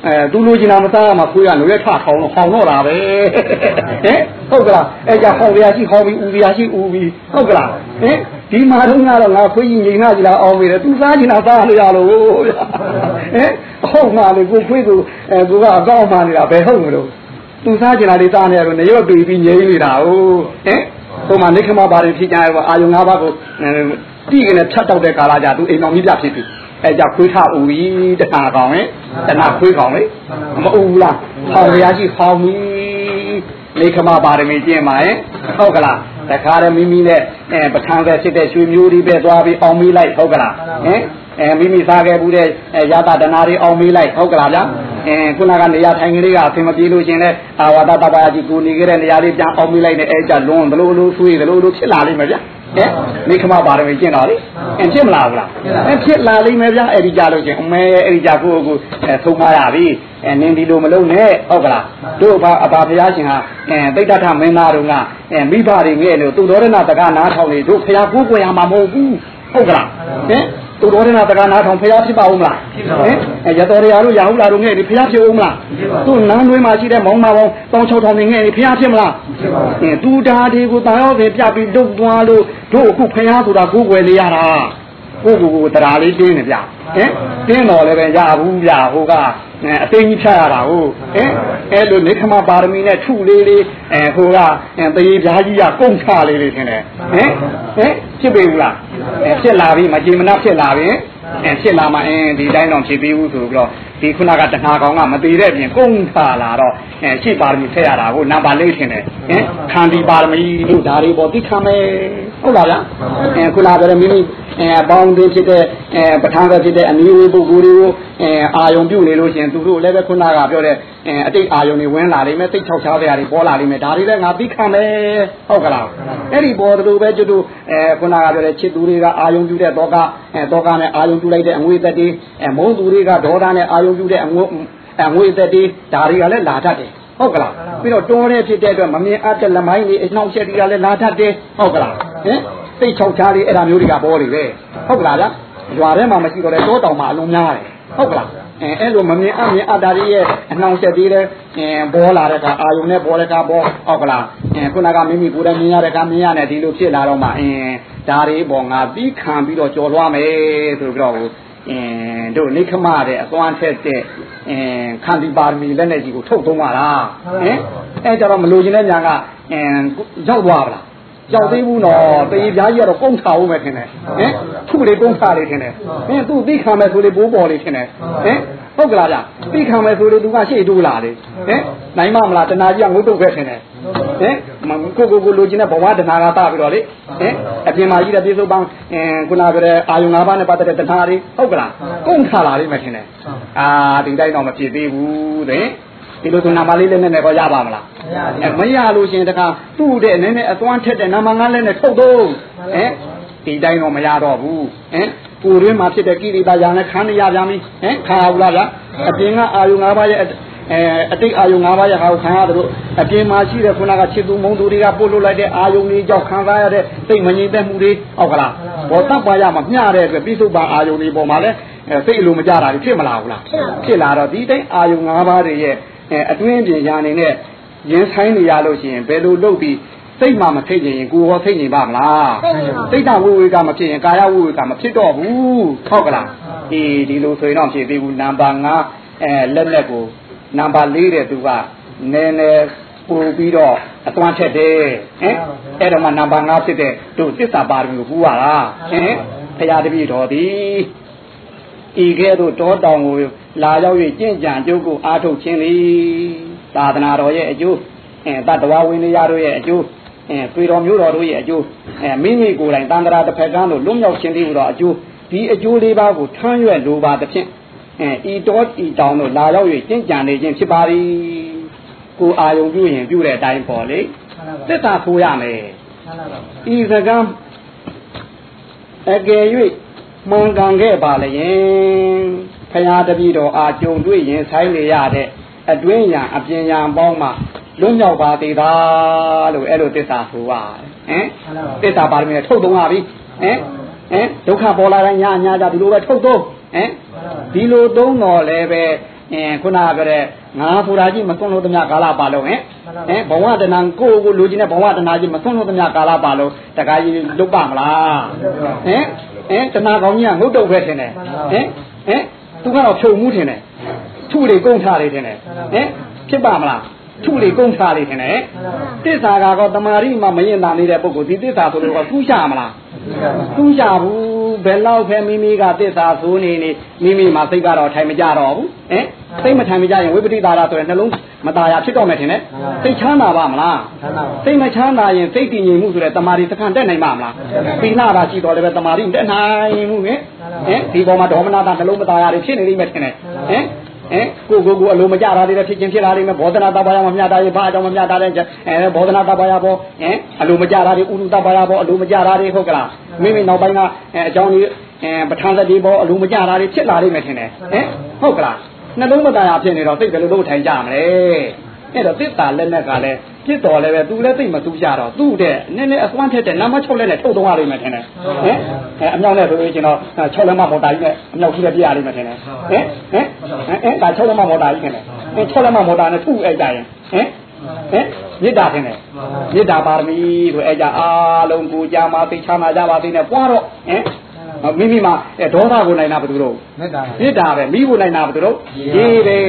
အဲသူလိုချင်တာမစားရမှာခွေးကလည်းထထောင်တော့ဟောင်းတော့တာပဲဟင်ဟုတ်ကလားအဲကြဟောင်းရရှိဟောင်းပြီးဦးရရှိဦးပြီးဟုတ်ကလားဟင်ဒီမှာတော့ငါတော့ငါခွေးကြီးငိန်နာကြီးလားအောင်ပြီလေသူစားချင်တာစားလို့ရလို့ဗျာဟင်ဟုတ်မှလေကိုခွေးကိုအဲကိုကအကောက်မှနေတာဘယ်ဟုတ်မလို့သူစားချင်တာလေးစားနေရတော့နေရွက်ပြီးပြီးငိန်နေတာဟုတ်ဟင်ဟိုမှာနေခမဘာတွေဖြစ်ကြရောအာယုံ၅ပါးကိုတိကနေဖြတ်တောက်တဲ့ကာလကြသူအိမ်တော်ကြီးပြဖြစ်ပြီ အဲကြခွေးထဦးပြီတဏှာကောင်လေတဏှာခွေးကောင်လေမအူဘူးလားဟောင်ရရှိဟောင်းပြီလေခမပါရမီကျင့်ပါရဲ့ဟုတ်ကလားတခါတည်းမိမိနဲ့အဲပဋ္ဌာန်းပဲဖြစ်တဲ့ရွှေမျိုးတွေပဲသွားပြီးအောင်မေးလိုက်ဟုတ်ကလားဟင်အဲမိမိစားခဲ့ဘူးတဲ့ရတာတနာတွေအောင်မေးလိုက်ဟုတ်ကလားဗျာအဲခုနကနေရာထိုင်ကလေးကအဆင်မပြေလို့ရှင်လဲအာဝါဒတပါကြီးကိုနေခဲ့တဲ့နေရာလေးပြန်အောင်မေးလိုက်နဲ့အဲကြလွန်ဘလို့လို့ဆွေးဘလို့လို့ဖြစ်လာလိမ့်မယ်ဗျာ ဟဲ့မိခမပါရမီကျင့်တော်လေအဖြစ်မလားဘူးလားအဖြစ်လာလိမ့်မယ်ဗျာအဲ့ဒီကြလို့ချင်းအမဲအဲ့ဒီကြကိုကိုအဲသုံးမရပြီအဲနင်းဒီလိုမလုံးနဲ့ဟုတ်ကလားတို့ဘာအဘာဘုရားရှင်ဟာအဲတိတ်တထမင်းသားတို့ကအဲမိဘတွေငဲ့လို့သူတော်ရဏတကနားထောင်နေတို့ဖရာကိုကိုရမှာမဟုတ်ဘူးဟုတ်ကလားဟင် သူတော်ရဏတကနားထောင်ဖရာဖြစ်ပါဦးမလားဟင်အဲရတော်ရရတို့ရဟုလာတို့ငဲ့ဒီဖရာဖြစ်ဦးမလားသူနန်းတွင်းမှာရှိတဲ့မောင်မပေါင်းတောင်းချောက်ထောင်နေငဲ့ဒီဖရာဖြစ်မလားဟင်သူဓာတွေကိုတာရောပဲပြပြီးတုတ်သွားလို့တို့အခုဖရာဆိုတာကိုယ်ွယ်လေးရတာ ကိုကိုကိုတရားလေးတင်းနေဗျဟင်တင်းတော်လည်းပဲရဘူးဗျဟိုကအသိကြီးဖြတ်ရတာဟုတ်ဟင်အဲ့လိုနေခမပါရမီနဲ့ထုလေးလေးအဲဟိုကတရေပြားကြီးကကုန်းချလေးလေးထင်တယ်ဟင်ဟင်ဖြစ်ပြီဘူးလားအဲဖြစ်လာပြီမကြည်မနာဖြစ်လာပြီအဲဖြစ်လာမှအင်းဒီတိုင်းတော့ဖြစ်ပြီးဘူးဆိုပြီးတော့ဒီခုနကတဏှာကောင်ကမသေးတဲ့ပြင်ကုန်းချလာတော့အဲရှိပါရမီထည့်ရတာကိုနံပါတ်လေးထင်တယ်ဟင်ခန္တီပါရမီလို့ဒါတွေပေါ်သိခံမယ်ဟုတ်လားဗျာအဲခုနကလည်းမိမိ အဲပေါင်းတင်ဖြစ်တဲ့အဲပဋ္ဌာန်းပဲဖြစ်တဲ့အနည်းဝေးပုဂ္ဂိုလ်တွေကိုအဲအာယုံပြုနေလို့ရှင်သူတို့လည်းပဲခုနကပြောတဲ့အတိတ်အာယုံတွေဝင်လာလိမ့်မယ်သိချောက်ချားတဲ့အရာတွေပေါ်လာလိမ့်မယ်ဒါတွေလည်းငါသိခံမယ်ဟုတ်ကလားအဲ့ဒီပေါ်တို့ပဲကျွတ်တို့အဲခုနကပြောတဲ့ချစ်သူတွေကအာယုံပြုတဲ့တောကအဲတောကနဲ့အာယုံပြုလိုက်တဲ့အငွေသက်တွေအဲမုန်းသူတွေကဒေါသနဲ့အာယုံပြုတဲ့အငွေအငွေသက်တွေဒါတွေကလည်းလာတတ်တယ်ဟုတ်ကလားပြီးတော့တောတဲ့ဖြစ်တဲ့အတွက်မမြင်အပ်တဲ့လမိုင်းတွေအနှောင့်အယှက်တွေကလည်းလာတတ်တယ်ဟုတ်ကလားဟင် သိချောက်ချားလေးအဲ့ဒါမျိုးတွေကပေါ်နေပဲဟုတ်ကလားဗျာရွာထဲမှာမရှိတော့တဲ့တောတောင်မှာအလုံးများတယ်ဟုတ်ကလားအဲအဲ့လိုမမြင်အမြင်အတားတွေရဲ့အနှောင့်အယှက်တွေလည်းအဲပေါ်လာတဲ့အခါအာယုံနဲ့ပေါ်တဲ့အခါပေါ်ဟုတ်ကလားအဲခုနကမိမိကိုယ်တိုင်မြင်ရတဲ့အခါမြင်ရတယ်ဒီလိုဖြစ်လာတော့မှအင်းဒါတွေပေါ်ငါပြီးခံပြီးတော့ကြော်လွှားမယ်ဆိုပြီးတော့အင်းတို့နိခမတဲ့အသွမ်းထက်တဲ့အင်းခန္တီပါရမီလက်နဲ့ကြီးကိုထုတ်သုံးပါလားဟင်အဲကြတော့မလို့ခြင်းတဲ့ညာကအင်းရောက်သွားပါလား ရောက်သေးဘူးနော်တေးပြားကြီးကတော့ကုန်းထားဦးမယ်ထင်တယ်ဟင်ထုလေကုန်းထားလေထင်တယ်ဟင်သူ့သိခံမယ်ဆိုလေဘိုးပေါ်လေထင်တယ်ဟင်ဟုတ်ကလားဗျသိခံမယ်ဆိုလေသူကရှေ့တိုးလာလေဟင်နိုင်မမလားတနာကြီးကငုတ်တုတ်ပဲထင်တယ်ဟင်ကိုကိုကိုလိုချင်တဲ့ဘဝတနာကတာပြီးတော့လေဟင်အပြင်မှာကြီးတဲ့ပြေစုံပန်းအင်းခုနပြောတဲ့အာယုံ၅ပါးနဲ့ပတ်သက်တဲ့တနာတွေဟုတ်ကလားကုန်းထားလာလိမ့်မယ်ထင်တယ်အာဒီတိုင်းတော့မဖြစ်သေးဘူးတဲ့ ဒီလိုဆိုနာမလေးလည်းနဲ့တော့ရပါမလားမရလို့ရှင်တခါသူ့တဲ့နည်းနည်းအသွမ်းထက်တဲ့နာမငါးလည်းနဲ့ထုတ်တော့ဟင်ဒီတိုင်းတော့မရတော့ဘူးဟင်ကိုရင်းမှာဖြစ်တဲ့ကိရိတာညာနဲ့ခန်းရပြန်ပြီဟင်ခါဘူးလားဗျအပြင်ကအာယုံ၅ပါးရဲ့အဲအတိတ်အာယုံ၅ပါးရဲ့ဟာကိုခံရတယ်လို့အပြင်မှာရှိတဲ့ခုနကချစ်သူမုန်းသူတွေကပို့လို့လိုက်တဲ့အာယုံတွေကြောင့်ခံစားရတဲ့စိတ်မငြိမ်သက်မှုတွေဟုတ်ကလားဘောတပ်ပါရမှာမျှတဲ့အတွက်ပြစ္ဆုတ်ပါအာယုံတွေပေါ်မှာလဲစိတ်အလိုမကြတာတွေဖြစ်မလာဘူးလားဖြစ်လာတော့ဒီတိုင်းအာယုံ၅ပါးတွေရဲ့ အတွင်းပြင်ညာနေနဲ့ရင်ဆိုင်နေရလို့ရှိရင်ဘယ်လိုလုပ်ပြီးစိတ်မှမထိတ်ရင်ကိုယ်ဟောထိတ်နေပါမလားစိတ်တဝိဝေကမဖြစ်ရင်ကာယဝိဝေကမဖြစ်တော့ဘူးဟုတ်ကလားအေးဒီလိုဆိုရင်တော့ဖြစ်သေးဘူးနံပါတ်5အဲလက်လက်ကိုနံပါတ်4တဲ့သူကနည်းနည်းပို့ပြီးတော့အသွမ်းထက်တယ်ဟင်အဲ့တော့မှနံပါတ်5ဖြစ်တဲ့တို့သစ္စာပါရမီကိုပူရတာဟင်ဖရာတပည့်တော်သည် ဤကဲ့သို့တောတောင်ကိုလာရောက်၍ကြင့်ကြံကျုပ်ကိုအားထုတ်ခြင်းသည်သာသနာတော်ရဲ့အကျိုးအဲတတဝဝိနည်းရတို့ရဲ့အကျိုးအဲပေတော်မျိုးတော်တို့ရဲ့အကျိုးအဲမိမိကိုယ်တိုင်တန်ត្រာတစ်ဖက်ကန်းတို့လွတ်မြောက်ခြင်းသည်ဟူသောအကျိုးဒီအကျိုးလေးပါးကိုထမ်းရွက်လိုပါသဖြင့်အဲဤတော်ဤတောင်တို့လာရောက်၍ကျင့်ကြံနေခြင်းဖြစ်ပါသည်ကိုအာယုံပြုရင်ပြုတဲ့အတိုင်းပေါ့လေသစ္စာဆိုရမယ်ဤစကံအကယ်၍ မှန်ကန်ခဲ့ပါလျင်ဖရာတပည့်တော်အာကြုံတွေ့ရင်ဆိုင်နေရတဲ့အတွင်းညာအပြင်ညာပေါင်းမှာလွတ်မြောက်ပါသေးတာလို့အဲ့လိုသစ္စာဆိုပါတယ်ဟင်သစ္စာပါရမီနဲ့ထုတ်သုံးရပြီဟင်ဟင်ဒုက္ခပေါ်လာတိုင်းညာညာကြဒီလိုပဲထုတ်သုံးဟင်ဒီလိုသုံးတော်လည်းပဲအင်းခုနကပြောတဲ့ငါဖူရာကြီးမသွန်းလို့တမကာလပါလုံးဟင်ဟင်ဘဝတဏံကိုကိုလူချင်းတဲ့ဘဝတဏကြီးမသွန်းလို့တမကာလပါလုံးတခါကြီးလုတ်ပါမလားဟင် ဟင်တဏကောင်းကြီးကငုတ်တုတ်ပဲထင်တယ်ဟင်ဟင်သူကတော့ဖြုံမှုထင်တယ်ထုတွေကုန်းထားတယ်ထင်တယ်ဟင်ဖြစ်ပါမလားထုတွေကုန်းထားတယ်ထင်တယ်တစ္ဆာကတော့တမာရီမှမရင်တာနေတဲ့ပုဂ္ဂိုလ်ဒီတစ္ဆာဆိုလို့ကသူးရှာမလားသူးရှာဘူး ဘယ်လောက်ပဲမိမိကတစ္ဆာဆိုနေနေမိမိမှာစိတ်ကတော့ထိုင်မကြတော့ဘူးဟင်စိတ်မထိုင်မကြရင်ဝိပတိတာရဆိုရင်နှလုံးမตายရဖြစ်တော့မယ်ထင်တယ်စိတ်ချမ်းသာပါမလားစိတ်မချမ်းသာရင်စိတ်တည်ငြိမ်မှုဆိုတဲ့တမာရီစခန့်တက်နိုင်ပါမလားပိနာတာရှိတော့လည်းပဲတမာရီတက်နိုင်မှုဟင်ဟင်ဒီပေါ်မှာဒေါမနတာနှလုံးမตายရဖြစ်နေလိမ့်မယ်ထင်တယ်ဟင် ဟင်ကိုကိုကိုအလိုမကြတာတွေဖြစ်ချင်းဖြစ်လာလိမ့်မယ်ဘောဓနာတဘာယမမြတ်တာရေဘာအကြောင်းမမြတ်တာတဲ့အဲဘောဓနာတဘာယဘောဟင်အလိုမကြတာတွေဥရုတဘာယဘောအလိုမကြတာတွေဟုတ်ကလားမိမိနောက်ပိုင်းကအကြောင်းကြီးအဲပဋ္ဌာန်းသတိဘောအလိုမကြတာတွေဖြစ်လာလိမ့်မယ်ထင်တယ်ဟင်ဟုတ်ကလားနှလုံးမသားရဖြစ်နေတော့သိတယ်လို့တို့ထိုင်ကြမလဲအဲ့တော့သစ္စာလက်နဲ့ကလည်း ပြစ်တော်လည်းပဲသူလည်းသိမသူကြတော့သူ့တဲ့နည်းနည်းအစွမ်းထက်တဲ့နံပါတ်6လက်နဲ့ထုတ်သုံးရလိမ့်မယ်ထင်တယ်ဟင်အဲအမြောက်နဲ့ဆိုရင်ကျွန်တော်6လက်မမော်တာကြီးနဲ့အမြောက်ကြီးနဲ့ပြရလိမ့်မယ်ထင်တယ်ဟင်ဟင်အဲဒါ6လက်မမော်တာကြီးထင်တယ်အဲ6လက်မမော်တာနဲ့ထုအဲ့ကြရင်ဟင်ဟင်မေတ္တာထင်တယ်မေတ္တာပါရမီဆိုအဲ့ကြအားလုံးကိုကြမှာသိချာမှာကြပါသေးနဲ့ပွားတော့ဟင်မိမိမှာဒေါသကိုနိုင်တာဘယ်သူတို့မေတ္တာမေတ္တာပဲမိဖို့နိုင်တာဘယ်သူတို့ရေးပဲ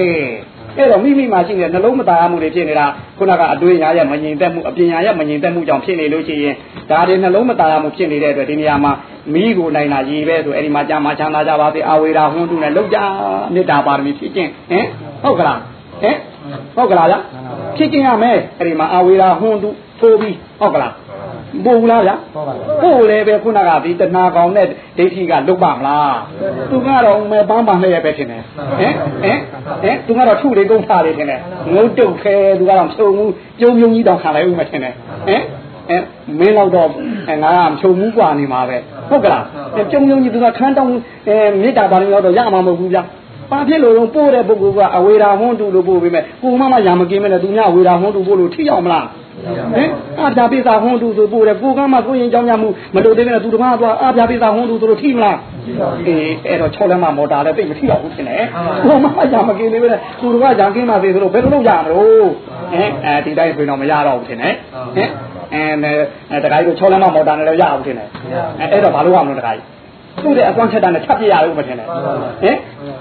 အဲ့တော့မိမိမှာရှိနေတဲ့နှလုံးမသားမှုတွေဖြစ်နေတာခုနကအတွေ့အကြုံရဲ့မငြိမ်သက်မှုအပညာရဲ့မငြိမ်သက်မှုကြောင့်ဖြစ်နေလို့ရှိရင်ဒါတွေနှလုံးမသားမှုဖြစ်နေတဲ့အတွက်ဒီနေရာမှာမိကိုနိုင်တာရည်ပဲဆိုအဲ့ဒီမှာကြာမှချမ်းသာကြပါစေအဝေရာဟွန်းတုနဲ့လောက်ကြမေတ္တာပါရမီဖြစ်ခြင်းဟင်ဟုတ်ကလားဟင်ဟုတ်ကလားဗျဖြစ်ခြင်းရမယ်အဲ့ဒီမှာအဝေရာဟွန်းတုထိုးပြီးဟုတ်ကလား ပို့လားဗျပို့လည်းပဲခုနကဒီတဏှာကောင်နဲ့ဒိဋ္ဌိကလုတ်ပါမလားသူကတော့မဲပန်းပန်းနဲ့ပဲထင်တယ်ဟင်ဟင်ဟင်သူကတော့ထုလေးကုန်းထားလေးထင်တယ်ငုတ်တုတ်ခဲသူကတော့ဖြုံမှုပြုံးပြုံးကြီးတောင်ခံလိုက်ဦးမထင်တယ်ဟင်အဲမင်းတော့တော့ငါကမချုံမှုกว่าနေမှာပဲဟုတ်ကလားကျုံကျုံကြီးသူကခန်းတောင်းအဲမေတ္တာပါဠိတော်တော့ရမှာမဟုတ်ဘူးဗျာဘာဖြစ်လို့တော့ပို့တဲ့ပုဂ္ဂိုလ်ကအဝေရာဟွန်းတူလို့ပို့ပေးမယ်ကိုမမရမကင်းမဲ့နဲ့သူများဝေရာဟွန်းတူပို့လို့ထိရောက်မလား ဟင်အာပြပိစာဟွန်းတူဆိုပို့တယ်ကိုကမှကိုရင်ကြောင်းကြမှုမလို့သေးတဲ့သူတကားသွားအာပြပိစာဟွန်းတူဆိုလို့ထိမလားအေးအဲ့တော့6လက်မမော်တာလည်းသိမထိတော့ဘူးရှင်လေကိုမမရမကင်းသေးပဲသူတကားကြံကင်းပါသေးဆိုလို့ဘယ်လိုလုပ်ရမလို့ဟင်အဲဒီတိုင်းဆိုရင်တော့မရတော့ဘူးရှင်လေဟင်အဲတခါကြီး6လက်မမော်တာနဲ့လည်းရအောင်ရှင်လေအဲအဲ့တော့ဘာလို့ရမလို့တခါကြီးဟသူ့တဲ့အကွမ်းချက်တာနဲ့ထပ်ပြရလို့မထင်နဲ့ဟင်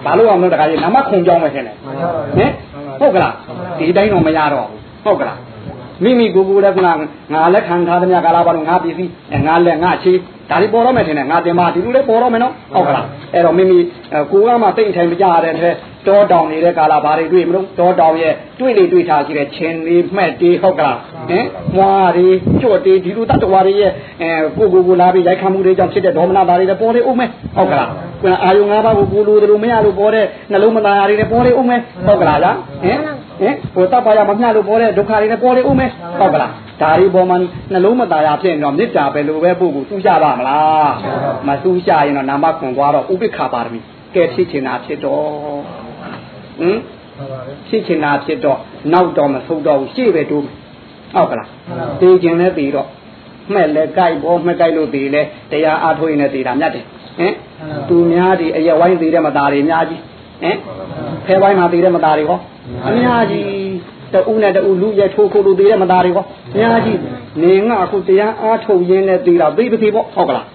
ဘာလို့အောင်လို့တခါကြီးနာမခုံကြောင်းမထင်နဲ့ဟင်ဟုတ်ကလားဒီတိုင်းတော့မရတော့ဘူးဟုတ်ကလား မိမိကိုယ်ကိုယ်လည်းကငါလက်ခံထားသမျှကာလပါလို့ငါပစ္စည်းငါလက်ငါချေးဒါတွေပေါ်တော့မယ်ထင်တယ်ငါတင်ပါဒီလိုလေးပေါ်တော့မယ်နော်ဟုတ်ကလားအဲ့တော့မိမိကိုကမှတိတ်ထိုင်မကြရတဲ့တဲ့တောတောင်နေတဲ့ကာလဘာတွေတွေ့မလို့တောတောင်ရဲ့တွေ့လေတွေ့ထားရှိတဲ့ချင်းလေးမှက်တေးဟုတ်ကလားဟင်မွားတွေကြော့တေးဒီလိုတတ္တဝါတွေရဲ့အဲကိုကိုကိုလာပြီးရိုက်ခတ်မှုတွေကြောင့်ဖြစ်တဲ့ဒေါမနတာတွေလည်းပေါ်နေဦးမယ်ဟုတ်ကလားအာယုံ၅ပါးကိုကိုလိုတယ်လို့မရလို့ပေါ်တဲ့နှလုံးမသားရတွေလည်းပေါ်နေဦးမယ်ဟုတ်ကလားလားဟင် ဟင်ဟိုတပ်ပါရမမျှလို့ပေါ်တဲ့ဒုက္ခတွေလည်းပေါ်နေဦးမယ်ဟုတ်ကလားဒါတွေပေါ်မှာနှလုံးမသားရဖြစ်နေတော့မေတ္တာပဲလို့ပဲပို့ကိုသူ့ကြပါမလားမသူ့ကြရင်တော့နာမခွန်သွားတော့ဥပိ္ပခာပါရမီကဲဖြစ်ချင်တာဖြစ်တော့ဟင်ဖြစ်ချင်တာဖြစ်တော့နောက်တော့မဆုံးတော့ဘူးရှေ့ပဲတိုးမယ်ဟုတ်ကလားတေးခြင်းလည်းတေးတော့မှက်လဲကြိုက်ပေါ်မှက်ကြိုက်လို့တေးလဲတရားအားထုတ်ရင်လည်းတေးတာမြတ်တယ်ဟင်သူများဒီအရက်ဝိုင်းသေးတဲ့မသားတွေအများကြီး ဟင်ဖဲဝိုင်းမှာသေးတဲ့မသားတွေဟောအများကြီးတူနဲ့တူလူရဲ့ထိုးခိုးလို့သေးတဲ့မသားတွေဟောအများကြီးနေငါအခုတရားအားထုတ်ရင်းနဲ့သေးတာသိပသိပေါ့ဟုတ်ကလား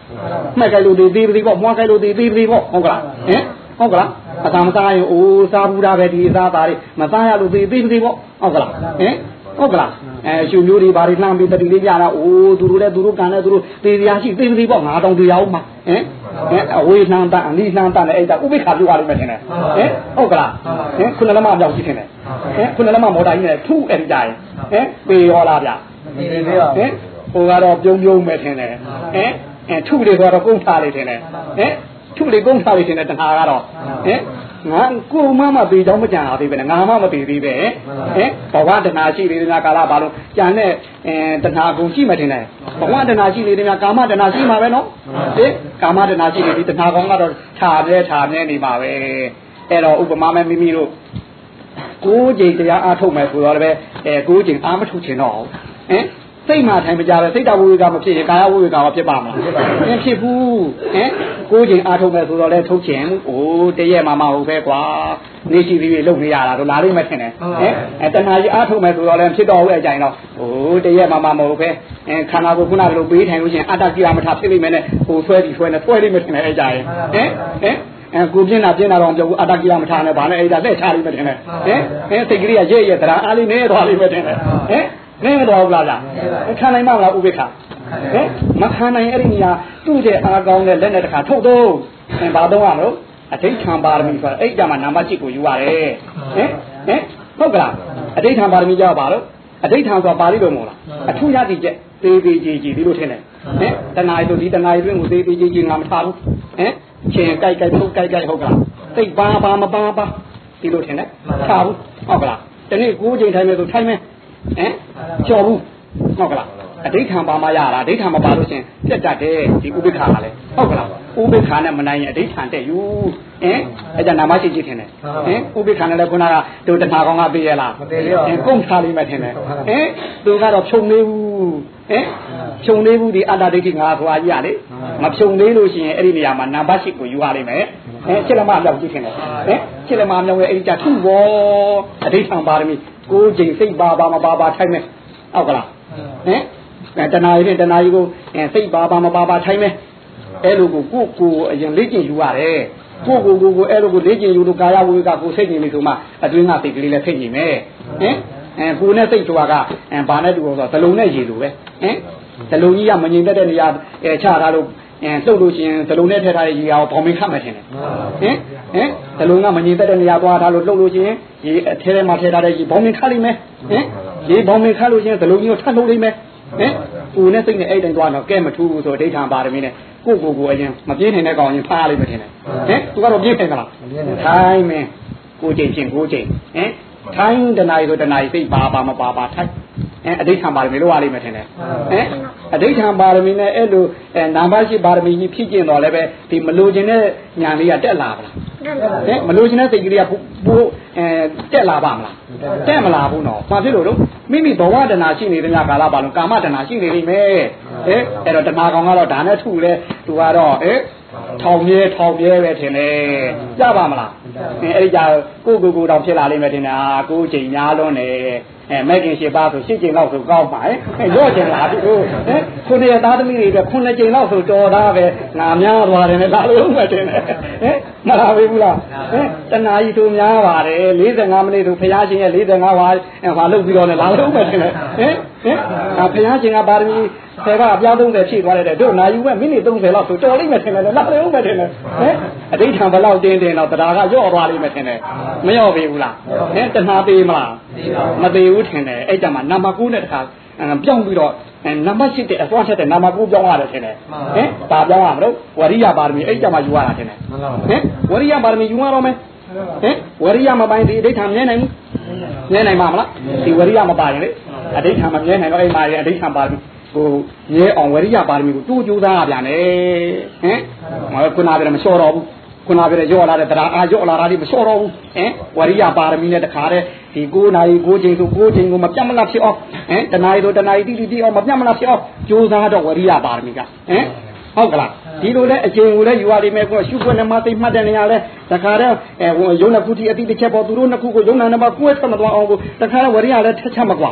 မှက်ကြိုက်လို့သေးသေးပသိပေါ့မွားကြိုက်လို့သေးသေးပသိပေါ့ဟုတ်ကလားဟင်ဟုတ်ကလားအသာမသားရင်အိုးစားဘူးတာပဲဒီအသားသားတွေမသားရလို့သေးသေးပသိပေါ့ဟုတ်ကလားဟင်ဟုတ်ကလားအဲရှုမျိုးတွေဘာတွေလှမ်းပြီးတတိလေးပြတာအိုးသူတို့လည်းသူတို့ကန်လည်းသူတို့သေတရားရှိသေသေးပေါ့ငါတောင်တရားအောင်မှာဟင် ဟင်အဝေးလှမ်းတန်အနီးလှမ်းတန်လည်းအဲ့ဒါဥပိ္ပခါပြုရလိမ့်မယ်ထင်တယ်ဟင်ဟုတ်ကလားဟင်ခုနလက်မမြောက်ကြည့်ထင်တယ်ဟင်ခုနလက်မမော်တာကြီးနဲ့ထုအဲ့ဒီကြရင်ဟင်ပေရောလားဗျဟင်ဟိုကတော့ပြုံးပြုံးမယ်ထင်တယ်ဟင်အဲထုတွေဆိုတော့ကုန်းထားလေးထင်တယ်ဟင်ထုလေကုန်းထားလေးထင်တယ်တခါကတော့ဟင် ငါကိုမမသေးကြောင်းမကြံရသေးပဲငါမှမသေးသေးပဲဟင်ဘဝတဏှာရှိနေတဲ့ကာလဘာလို့ကြံတဲ့အဲတဏှာကုန်ရှိမှထင်တယ်ဘဝတဏှာရှိနေတဲ့ကာမတဏှာရှိမှာပဲနော်ဟင်ကာမတဏှာရှိနေဒီတဏှာကောင်ကတော့ခြာပြဲခြာပြဲနေမှာပဲအဲ့တော့ဥပမာမဲ့မိမိတို့ကိုးကြိမ်တရားအားထုတ်မယ်ဆိုတော့လည်းအဲကိုးကြိမ်အားမထုတ်ချင်တော့ဟင် စိတ်မှထိုင်မကြပဲစိတ်တဝိဝေကမဖြစ်ရင်ကာယဝိဝေကမဖြစ်ပါမလားမဖြစ်ဘူးဟင်ကိုးချိန်အားထုတ်မယ်ဆိုတော့လဲထုတ်ချင်အိုးတရက်မှမဟုတ်ပဲကွာနေရှိပြီးလုံနေရတာတော့လာလိမ့်မယ်ထင်တယ်ဟင်အဲတဏှာကြီးအားထုတ်မယ်ဆိုတော့လဲဖြစ်တော့ဘူးအကြိုင်တော့အိုးတရက်မှမမဟုတ်ပဲအဲခန္ဓာကိုယ်ခုနကလိုပေးထိုင်လို့ရှိရင်အတ္တကြီးမထဖြစ်လိမ့်မယ်နဲ့ဟိုဆွဲပြီးဆွဲနေဆွဲလိမ့်မယ်ထင်တယ်အကြိုင်ဟင်ဟင်အဲကိုပြင်းတာပြင်းတာတော့ပြောဘူးအတ္တကိရမထားနဲ့ဗာနဲ့အဲ့ဒါလက်ချလိမ့်မယ်ထင်တယ်ဟင်ဟင်စိတ်ကလေးကရဲ့ရဲ့တရားအားလေးနေသွားလိမ့်မယ်ထင်တယ်ဟင် နင်းတော့ဘူးလားဗျခံနိုင်မလားဥပိ္ပခဟင်မခံနိုင်အဲ့ဒီနေရာသူ့တဲ့အားကောင်းတဲ့လက်နဲ့တခါထုတ်တော့ဟင်ဘာတော့ရမလို့အဋိဋ္ဌံပါရမီဆိုတာအဲ့ကြမှာနာမจิตကိုယူရတယ်ဟင်ဟင်ဟုတ်ကလားအဋိဋ္ဌံပါရမီကြောက်ပါလို့အဋိဋ္ဌံဆိုတာပါဠိလိုမဟုတ်လားအထူးရသည်ချက်သေးသေးကြီးကြီးဒီလိုထင်တယ်ဟင်တဏှာတို့ဒီတဏှာတွင်းကိုသေးသေးကြီးကြီးငါမထားဘူးဟင်ချင်းကြိုက်ကြိုက်ထုတ်ကြိုက်ကြိုက်ဟုတ်ကလားသိပါပါမပါပါဒီလိုထင်တယ်ထားဘူးဟုတ်ကလားဒီနေ့ကိုးချိန်ထိုင်မယ်ဆိုထိုင်မယ် ဟမ်ကျော်ဘူးဟုတ်ကလားအဋိဌံပါမရတာအဋိဌံမပါလို့ရှင်ပြတ်တတ်တယ်ဒီဥပိ္ပခါကလည်းဟုတ်ကလားဥပိ္ပခါနဲ့မနိုင်ရင်အဋိဌံတဲ့ယူဟင်အဲ့ဒါနာမရှိကြည့်ထင်တယ်ဟင်ဥပိ္ပခါနဲ့လည်းခုနကတို့တဏှာကောင်ကသိရလားမသိရပါဘူးကုန်ထားလိမ့်မယ်ထင်တယ်ဟင်သူကတော့ဖြုံနေဘူးဟင်ဖြုံနေဘူးဒီအတ္တဒိဋ္ဌိငါဘွားကြီးရလေမဖြုံသေးလို့ရှိရင်အဲ့ဒီနေရာမှာနာမရှိကိုယူရလိမ့်မယ်ဟင်ချက်လက်မမြောက်ကြည့်ထင်တယ်ဟင်ချက်လက်မမြောက်ရဲ့အဲ့ဒီကြထုဘောအဋိဌံပါရမီ ကိုချိန်စိတ်ပါပါမပါပါထိုင်မယ်ဟုတ်ကလားဟင်တဏှာကြီးနဲ့တဏှာကြီးကိုစိတ်ပါပါမပါပါထိုင်မယ်အဲ့လိုကိုကိုကိုအရင်လေ့ကျင့်ယူရတယ်ကိုကိုကိုကိုအဲ့လိုကိုလေ့ကျင့်ယူလို့ကာယဝိကကိုစိတ်နေပြီဆိုမှအတွင်းကစိတ်ကလေးလည်းဖိတ်နေမယ်ဟင်အဲကိုနဲ့စိတ်ဆိုတာကအဲဘာနဲ့တူအောင်ဆိုသလုံးနဲ့ရေလိုပဲဟင်သလုံးကြီးကမငြိမ်သက်တဲ့နေရာအဲချထားလို့ အဲလှုပ်လို့ရှိရင်သလုံးနဲ့ထည့်ထားတဲ့ရေအောင်ပေါင်မင်းခတ်မှထင်တယ်ဟင်ဟင်သလုံးကမငြိမ်သက်တဲ့နေရာသွားထားလို့လှုပ်လို့ရှိရင်ရေအထဲထဲမှာထည့်ထားတဲ့ရေပေါင်မင်းခတ်လိမ့်မယ်ဟင်ရေပေါင်မင်းခတ်လို့ရှိရင်သလုံးကြီးကိုထပ်လှုပ်လိမ့်မယ်ဟင်ကိုနဲ့စိတ်နဲ့အဲ့တိုင်းသွားတော့ကဲမထူးဘူးဆိုဒိဋ္ဌံပါရမီနဲ့ကိုကိုကိုအရင်မပြေးနိုင်တဲ့ကောင်ရင်ဖားလိုက်မထင်နဲ့ဟင်သူကတော့ပြေးနိုင်သလားထိုင်းမင်းကိုချိန်ချင်းကိုချိန်ဟင်ထိုင်းတနာရီဆိုတနာရီစိတ်ပါပါမပါပါထိုင်း အဲအဋိဌံပါရမီလို့ရလိမ့်မယ်ထင်တယ်ဟမ်အဋိဌံပါရမီနဲ့အဲ့လိုအဲနာမရှိပါရမီကြီးဖြစ်ကျင်တော့လည်းပဲဒီမလိုချင်တဲ့ညာလေးကတက်လာပါလားဟမ်မလိုချင်တဲ့စိတ်ကလေးကပိုးအဲတက်လာပါမလားတက်မလာဘူးနော်ဘာဖြစ်လို့တော့မိမိဘဝတဏှာရှိနေတဲ့ညကာလပါလုံးကာမတဏှာရှိနေလိမ့်မယ်ဟဲ့အဲ့တော့တဏှာကောင်ကတော့ဒါနဲ့ထုလဲသူကတော့ဟဲ့ ထောင်မြဲထောင်မြဲပဲထင်တယ်ကြပါမလားအဲအဲ့ဒီကြကိုကိုကိုတောင်ဖြစ်လာလိမ့်မယ်ထင်တာကိုချိန်ညားလွန်းတယ်အဲမဲ့ခင်ရှိပါဆိုရှစ်ချိန်လောက်ဆိုကောက်ပါဟဲ့ရော့ချိန်လာပြီဟိုဟဲ့ခုနှစ်သားသမီးတွေအတွက်ခုနှစ်ချိန်လောက်ဆိုတော်တာပဲငါများသွားတယ်နဲ့ဒါလိုမှတင်တယ်ဟဲ့မလာဘူးလားဟဲ့တနာကြီးသူများပါတယ်45မိနစ်သူဖျားရှင်ရဲ့45ပါဟာလုပ်ပြီးတော့လည်းလာလို့မှတင်တယ်ဟဲ့ဟဲ့ဒါဖျားရှင်ကပါရမီ ဆယ်ကအပြား30ဖြည့်သွားတဲ့တို့နာယူမဲ့မိနစ်30လောက်ဆိုတော်လိမ့်မယ်ထင်တယ်လာလို့မှတင်တယ်ဟဲ့အဋိဌံဘလောက်တင်းတင်းတော့တရားကကြော့သွားလိမ့်မယ်ထင်တယ်မရော့ပြီဘူးလားဟဲ့တဏှာသေးမလားမသေးဘူးထင်တယ်အဲ့ကြမှာနံပါတ်9နဲ့တခါပြောင်းပြီးတော့နံပါတ်8တဲ့အစွမ်းဆက်တဲ့နံပါတ်9ပြောင်းရတယ်ထင်တယ်ဟင်ဒါပြောင်းရမလို့ဝရိယပါရမီအဲ့ကြမှာယူရတာထင်တယ်ဟင်ဝရိယပါရမီယူရတော့မယ်ဟင်ဝရိယမပိုင်ဒီအဋိဌံမြဲနိုင်ဘူးမြဲနိုင်မှာမလားဒီဝရိယမပိုင်လေအဋိဌံမမြဲနိုင်တော့အဲ့မှာရအဋိဌံပါရမီ ဟိုရဲအောင်ဝရိယပါရမီကိုတူးကြိုးစားရပြန်လေဟင်ဟောခုနကတည်းကမလျှော့တော့ဘူးခုနကတည်းကရော့လာတဲ့တရားအာရော့လာတာဒီမလျှော့တော့ဘူးဟင်ဝရိယပါရမီနဲ့တခါတည်းဒီ9နာရီ9ချိန်ဆို9ချိန်ကိုမပြတ်မလားဖြစ်အောင်ဟင်တနာရီဆိုတနာရီတိတိတိအောင်မပြတ်မလားဖြစ်အောင်ကြိုးစားတော့ဝရိယပါရမီကဟင်ဟုတ်ကလားဒီလိုလဲအချိန်ကိုလဲယူရလိမ့်မယ်ကိုရှုခွင့်နဲ့မသိမှတ်တဲ့နေရာလဲတခါတည်းအဲရုံနှစ်ခုတီအတိတစ်ချက်ပေါ်သူတို့နှစ်ခုကိုရုံနာနှစ်ပါးကိုယ်ဆက်မသွားအောင်ကိုတခါတည်းဝရိယလဲထက်ချက်မကွာ